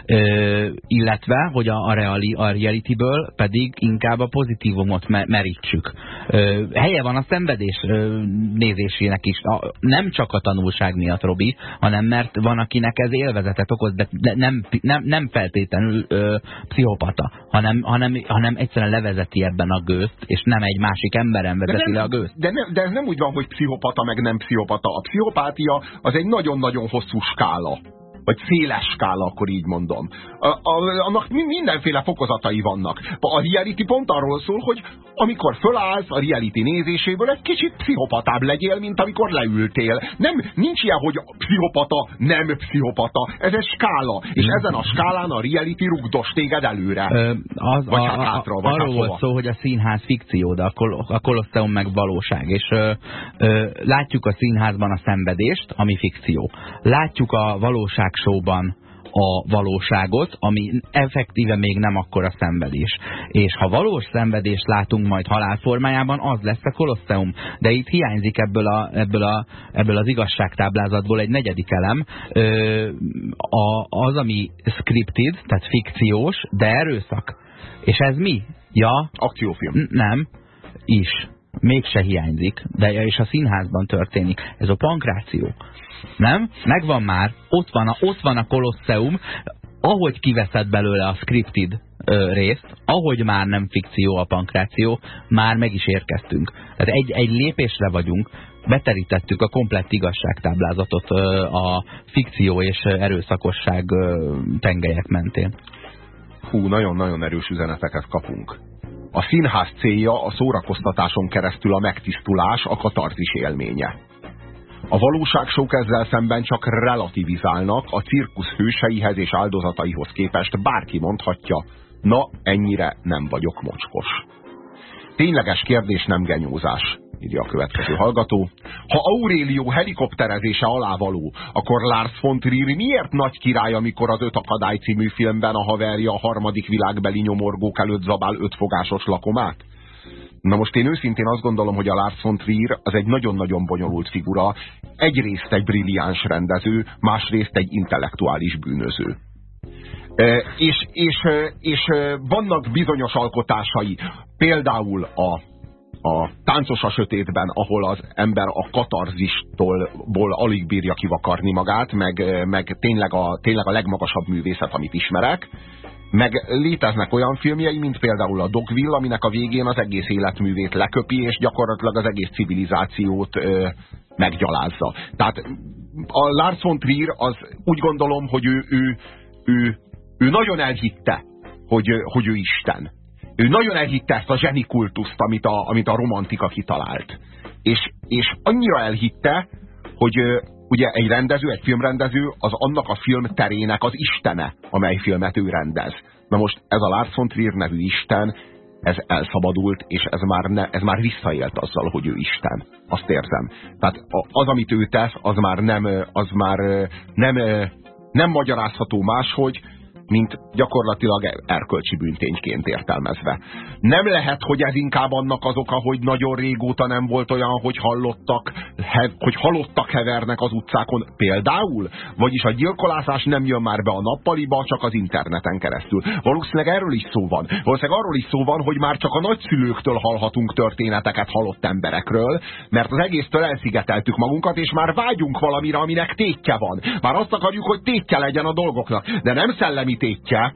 Ö, illetve, hogy a, a, reali, a reality-ből pedig inkább a pozitívumot me merítsük. Ö, helye van a szenvedés ö, nézésének is. A, nem csak a tanulság miatt, Robi, hanem mert van, akinek ez élvezetet okoz, de, nem, nem, nem feltétlenül ö, pszichopata, hanem, hanem, hanem egyszerűen levezeti ebben a gőzt, és nem egy másik emberen vezeti nem, le a gőzt. De, nem, de ez nem úgy van, hogy pszichopata meg nem pszichopata. A pszichopátia az egy nagyon-nagyon hosszú skála vagy széles skála, akkor így mondom. A, a, annak mindenféle fokozatai vannak. A reality pont arról szól, hogy amikor fölállsz a reality nézéséből, egy kicsit pszichopatább legyél, mint amikor leültél. Nem, nincs ilyen, hogy pszichopata, nem pszichopata. Ez egy skála. És ezen a skálán a reality rugdos téged előre. Ö, az, vagy a, hát hátra, vagy arról hát volt szó, hogy a színház fikció, de a, kol a kolosseum meg valóság. És ö, ö, látjuk a színházban a szenvedést, ami fikció. Látjuk a valóság showban a valóságot, ami effektíve még nem akkora szenvedés. És ha valós szenvedést látunk majd halálformájában, az lesz a kolosseum. De itt hiányzik ebből, a, ebből, a, ebből az igazságtáblázatból egy negyedik elem, ö, a, az, ami scripted, tehát fikciós, de erőszak. És ez mi? Ja? Akciófilm. Nem. Is. Mégse hiányzik, de és a színházban történik. Ez a pankráció. Nem? Megvan már, ott van a, ott van a Kolosseum, ahogy kiveszed belőle a scripted ö, részt, ahogy már nem fikció a pankráció, már meg is érkeztünk. Tehát egy, egy lépésre vagyunk, beterítettük a komplett igazságtáblázatot ö, a fikció és erőszakosság ö, tengelyek mentén. Hú, nagyon-nagyon erős üzeneteket kapunk. A színház célja a szórakoztatáson keresztül a megtisztulás, a katarzis élménye. A valóságsók ezzel szemben csak relativizálnak, a cirkusz hőseihez és áldozataihoz képest bárki mondhatja, na ennyire nem vagyok mocskos. Tényleges kérdés nem genyózás, írja a következő hallgató. Ha Aurelio helikopterezése alávaló, akkor Lars von Trier miért nagy király, amikor az Öt Akadály című filmben a haverja a harmadik világbeli nyomorgók előtt zabál ötfogásos lakomát? Na most én őszintén azt gondolom, hogy a Lars von Trier az egy nagyon-nagyon bonyolult figura. Egyrészt egy brilliáns rendező, másrészt egy intellektuális bűnöző. E, és, és, és vannak bizonyos alkotásai, például a, a táncos a sötétben, ahol az ember a katarzistól alig bírja kivakarni magát, meg, meg tényleg, a, tényleg a legmagasabb művészet, amit ismerek, meg léteznek olyan filmjei, mint például a Dogville, aminek a végén az egész életművét leköpi, és gyakorlatilag az egész civilizációt ö, meggyalázza. Tehát a Lars von Trier az úgy gondolom, hogy ő, ő, ő, ő nagyon elhitte, hogy, hogy ő Isten. Ő nagyon elhitte ezt a zsenikultuszt, amit a, amit a romantika kitalált. És, és annyira elhitte, hogy ugye egy rendező, egy filmrendező az annak a film terének az istene, amely filmet ő rendez. Na most ez a Lars von Trier nevű isten, ez elszabadult, és ez már, ne, ez már visszaélt azzal, hogy ő Isten. Azt érzem. Tehát az, amit ő tesz, az már nem, az már nem, nem magyarázható máshogy, mint gyakorlatilag erkölcsi büntényként értelmezve. Nem lehet, hogy ez inkább annak az oka, hogy nagyon régóta nem volt olyan, hogy hallottak, hogy halottak hevernek az utcákon például, vagyis a gyilkolászás nem jön már be a nappaliba, csak az interneten keresztül. Valószínűleg erről is szó van. Valószínűleg arról is szó van, hogy már csak a nagyszülőktől hallhatunk történeteket halott emberekről, mert az egésztől elszigeteltük magunkat, és már vágyunk valamire, aminek tétje van. Már azt akarjuk, hogy tétje legyen a dolgoknak, de nem szellemi tétje,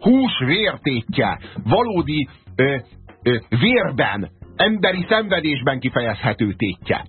hús vértétje, valódi ö, ö, vérben, emberi szenvedésben kifejezhető tétje.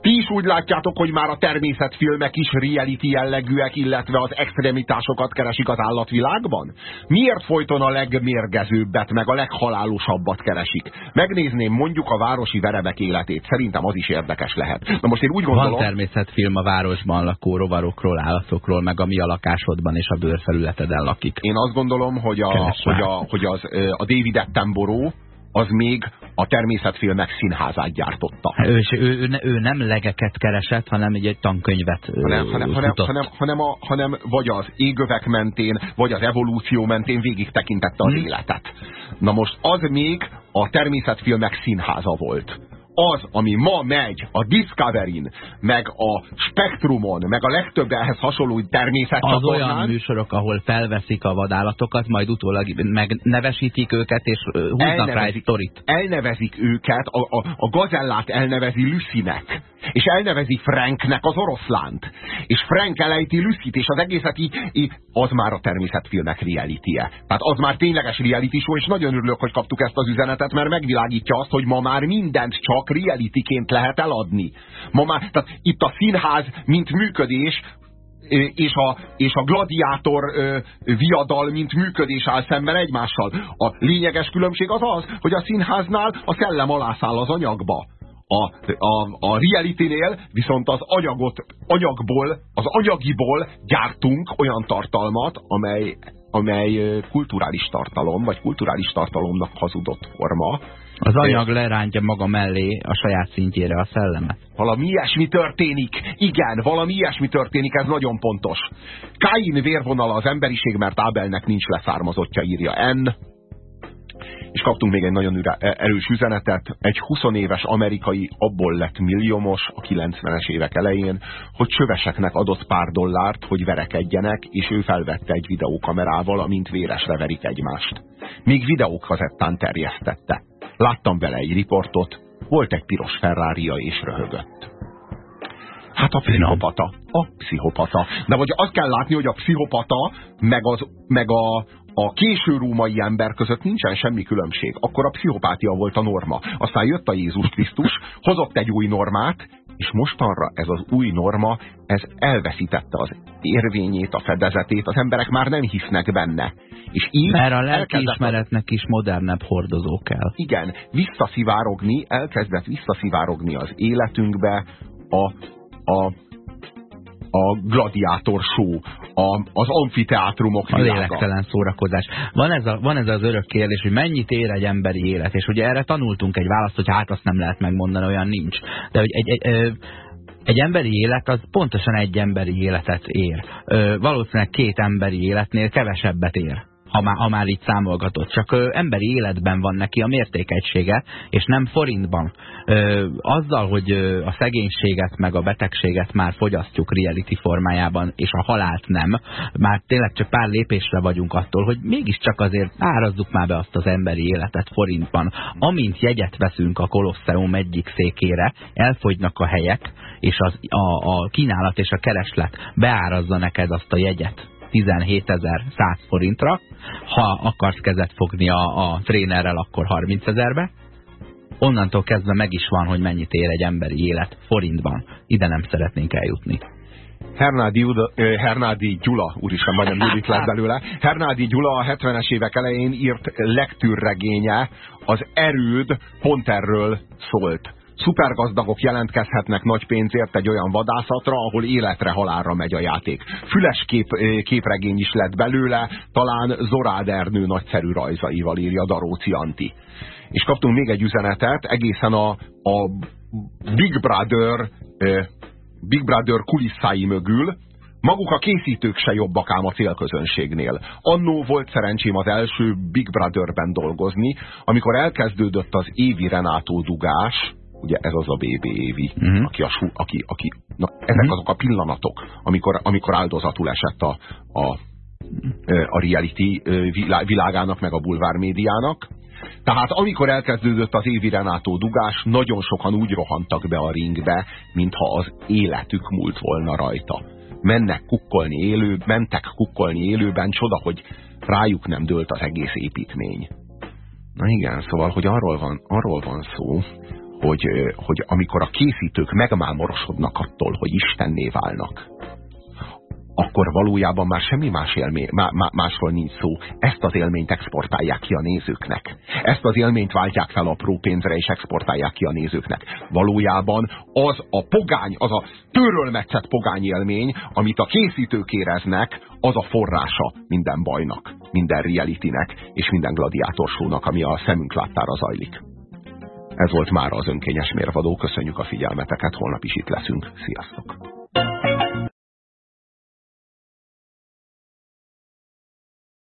Ti is úgy látjátok, hogy már a természetfilmek is reality jellegűek, illetve az extremitásokat keresik az állatvilágban? Miért folyton a legmérgezőbbet, meg a leghalálosabbat keresik? Megnézném mondjuk a városi verebek életét. Szerintem az is érdekes lehet. Na most én úgy gondolom... Van természetfilm a városban lakó rovarokról, állatokról, meg a mi a lakásodban és a bőrfelületeden lakik. Én azt gondolom, hogy, a, hogy, a, hogy az, a David Attenborough az még a természetfilmek színházát gyártotta. Ő, ő, ő, ő nem legeket keresett, hanem egy, egy tankönyvet hanem, hanem, hanem, hanem, hanem, a, hanem vagy az égövek mentén, vagy az evolúció mentén végig tekintette az hmm. életet. Na most az még a természetfilmek színháza volt az, ami ma megy a Discovery-n, meg a Spektrumon, meg a legtöbb ehhez hasonló természetcsatornán... Az olyan műsorok, ahol felveszik a vadállatokat, majd utólag megnevesítik őket, és húznak rá egy sztorit. Elnevezik őket, a, a, a gazellát elnevezi Lucynek, és elnevezi Franknek az oroszlánt, és Frank elejti Lucyt, és az egészet így, így az már a természetfilmek reality -e. Tehát az már tényleges reality show, és nagyon örülök, hogy kaptuk ezt az üzenetet, mert megvilágítja azt, hogy ma már mindent csak csak realityként lehet eladni. Ma már, tehát itt a színház, mint működés, és a, és a gladiátor viadal, mint működés áll szemben egymással. A lényeges különbség az az, hogy a színháznál a szellem alászáll az anyagba. A, a, a reality-nél viszont az anyagot, anyagból, az anyagiból gyártunk olyan tartalmat, amely, amely kulturális tartalom, vagy kulturális tartalomnak hazudott forma, az anyag lerántja maga mellé a saját szintjére a szellemet. Valami ilyesmi történik. Igen, valami ilyesmi történik, ez nagyon pontos. Káin vérvonala az emberiség, mert Ábelnek nincs leszármazottja, írja N. És kaptunk még egy nagyon e- erős üzenetet. Egy 20 éves amerikai abból lett milliómos a 90-es évek elején, hogy söveseknek adott pár dollárt, hogy verekedjenek, és ő felvette egy videókamerával, amint véresre verik egymást. Még videókazettán terjesztette. Láttam vele egy riportot, volt egy piros ferrari és röhögött. Hát a pszichopata. A pszichopata. De vagy azt kell látni, hogy a pszichopata meg, az, meg a, a késő római ember között nincsen semmi különbség. Akkor a pszichopátia volt a norma. Aztán jött a Jézus Krisztus, hozott egy új normát, és mostanra ez az új norma, ez elveszítette az érvényét, a fedezetét, az emberek már nem hisznek benne. És így Mert a lelkiismeretnek is modernebb hordozó kell. Igen, visszaszivárogni, elkezdett visszaszivárogni az életünkbe a, a, a gladiátor show, a, az amfiteátrumok világa. A lélektelen szórakozás. Van ez, a, van ez az örök kérdés, hogy mennyit ér egy emberi élet, és ugye erre tanultunk egy választ, hogy hát azt nem lehet megmondani, olyan nincs. De hogy egy, egy, egy emberi élet az pontosan egy emberi életet ér. Ö, valószínűleg két emberi életnél kevesebbet ér ha már, ha már így számolgatott. Csak ö, emberi életben van neki a mértékegysége, és nem forintban. Ö, azzal, hogy ö, a szegénységet meg a betegséget már fogyasztjuk reality formájában, és a halált nem, már tényleg csak pár lépésre vagyunk attól, hogy mégiscsak azért árazzuk már be azt az emberi életet forintban. Amint jegyet veszünk a Kolosseum egyik székére, elfogynak a helyek, és az, a, a kínálat és a kereslet beárazza neked azt a jegyet 17.100 forintra, ha akarsz kezet fogni a, a trénerrel, akkor 30 ezerbe. Onnantól kezdve meg is van, hogy mennyit ér egy emberi élet forintban. Ide nem szeretnénk eljutni. Hernádi, Uda, Hernádi Gyula, úristen, majdnem Judit lett belőle. Hernádi Gyula a 70-es évek elején írt legtűrregénye, az erőd pont erről szólt Szupergazdagok jelentkezhetnek nagy pénzért egy olyan vadászatra, ahol életre halálra megy a játék. Füles kép, képregény is lett belőle, talán Zorád Ernő nagyszerű rajzaival írja Daróci Anti. És kaptunk még egy üzenetet, egészen a, a Big Brother Big Brother kulisszái mögül, Maguk a készítők se jobbak ám a célközönségnél. Annó volt szerencsém az első Big Brotherben dolgozni, amikor elkezdődött az Évi Renátó dugás, ugye ez az a BB Évi, uh mhm. -huh. aki, a, aki, aki na, ezek uh mhm. -huh. azok a pillanatok, amikor, amikor áldozatul esett a, a, a reality világának, meg a bulvár médiának. Tehát amikor elkezdődött az Évi Renátó dugás, nagyon sokan úgy rohantak be a ringbe, mintha az életük múlt volna rajta. Mennek kukkolni élő, mentek kukkolni élőben, csoda, hogy rájuk nem dőlt az egész építmény. Na igen, szóval, hogy arról van, arról van szó, hogy, hogy amikor a készítők megmámorosodnak attól, hogy Istenné válnak, akkor valójában már semmi más élmény, má, má, másról nincs szó. Ezt az élményt exportálják ki a nézőknek. Ezt az élményt váltják fel a própénzre, és exportálják ki a nézőknek. Valójában az a pogány, az a törölmetszett pogány élmény, amit a készítők éreznek, az a forrása minden bajnak, minden realitynek, és minden gladiátorsónak, ami a szemünk láttára zajlik. Ez volt már az önkényes mérvadó. Köszönjük a figyelmeteket, holnap is itt leszünk. Sziasztok!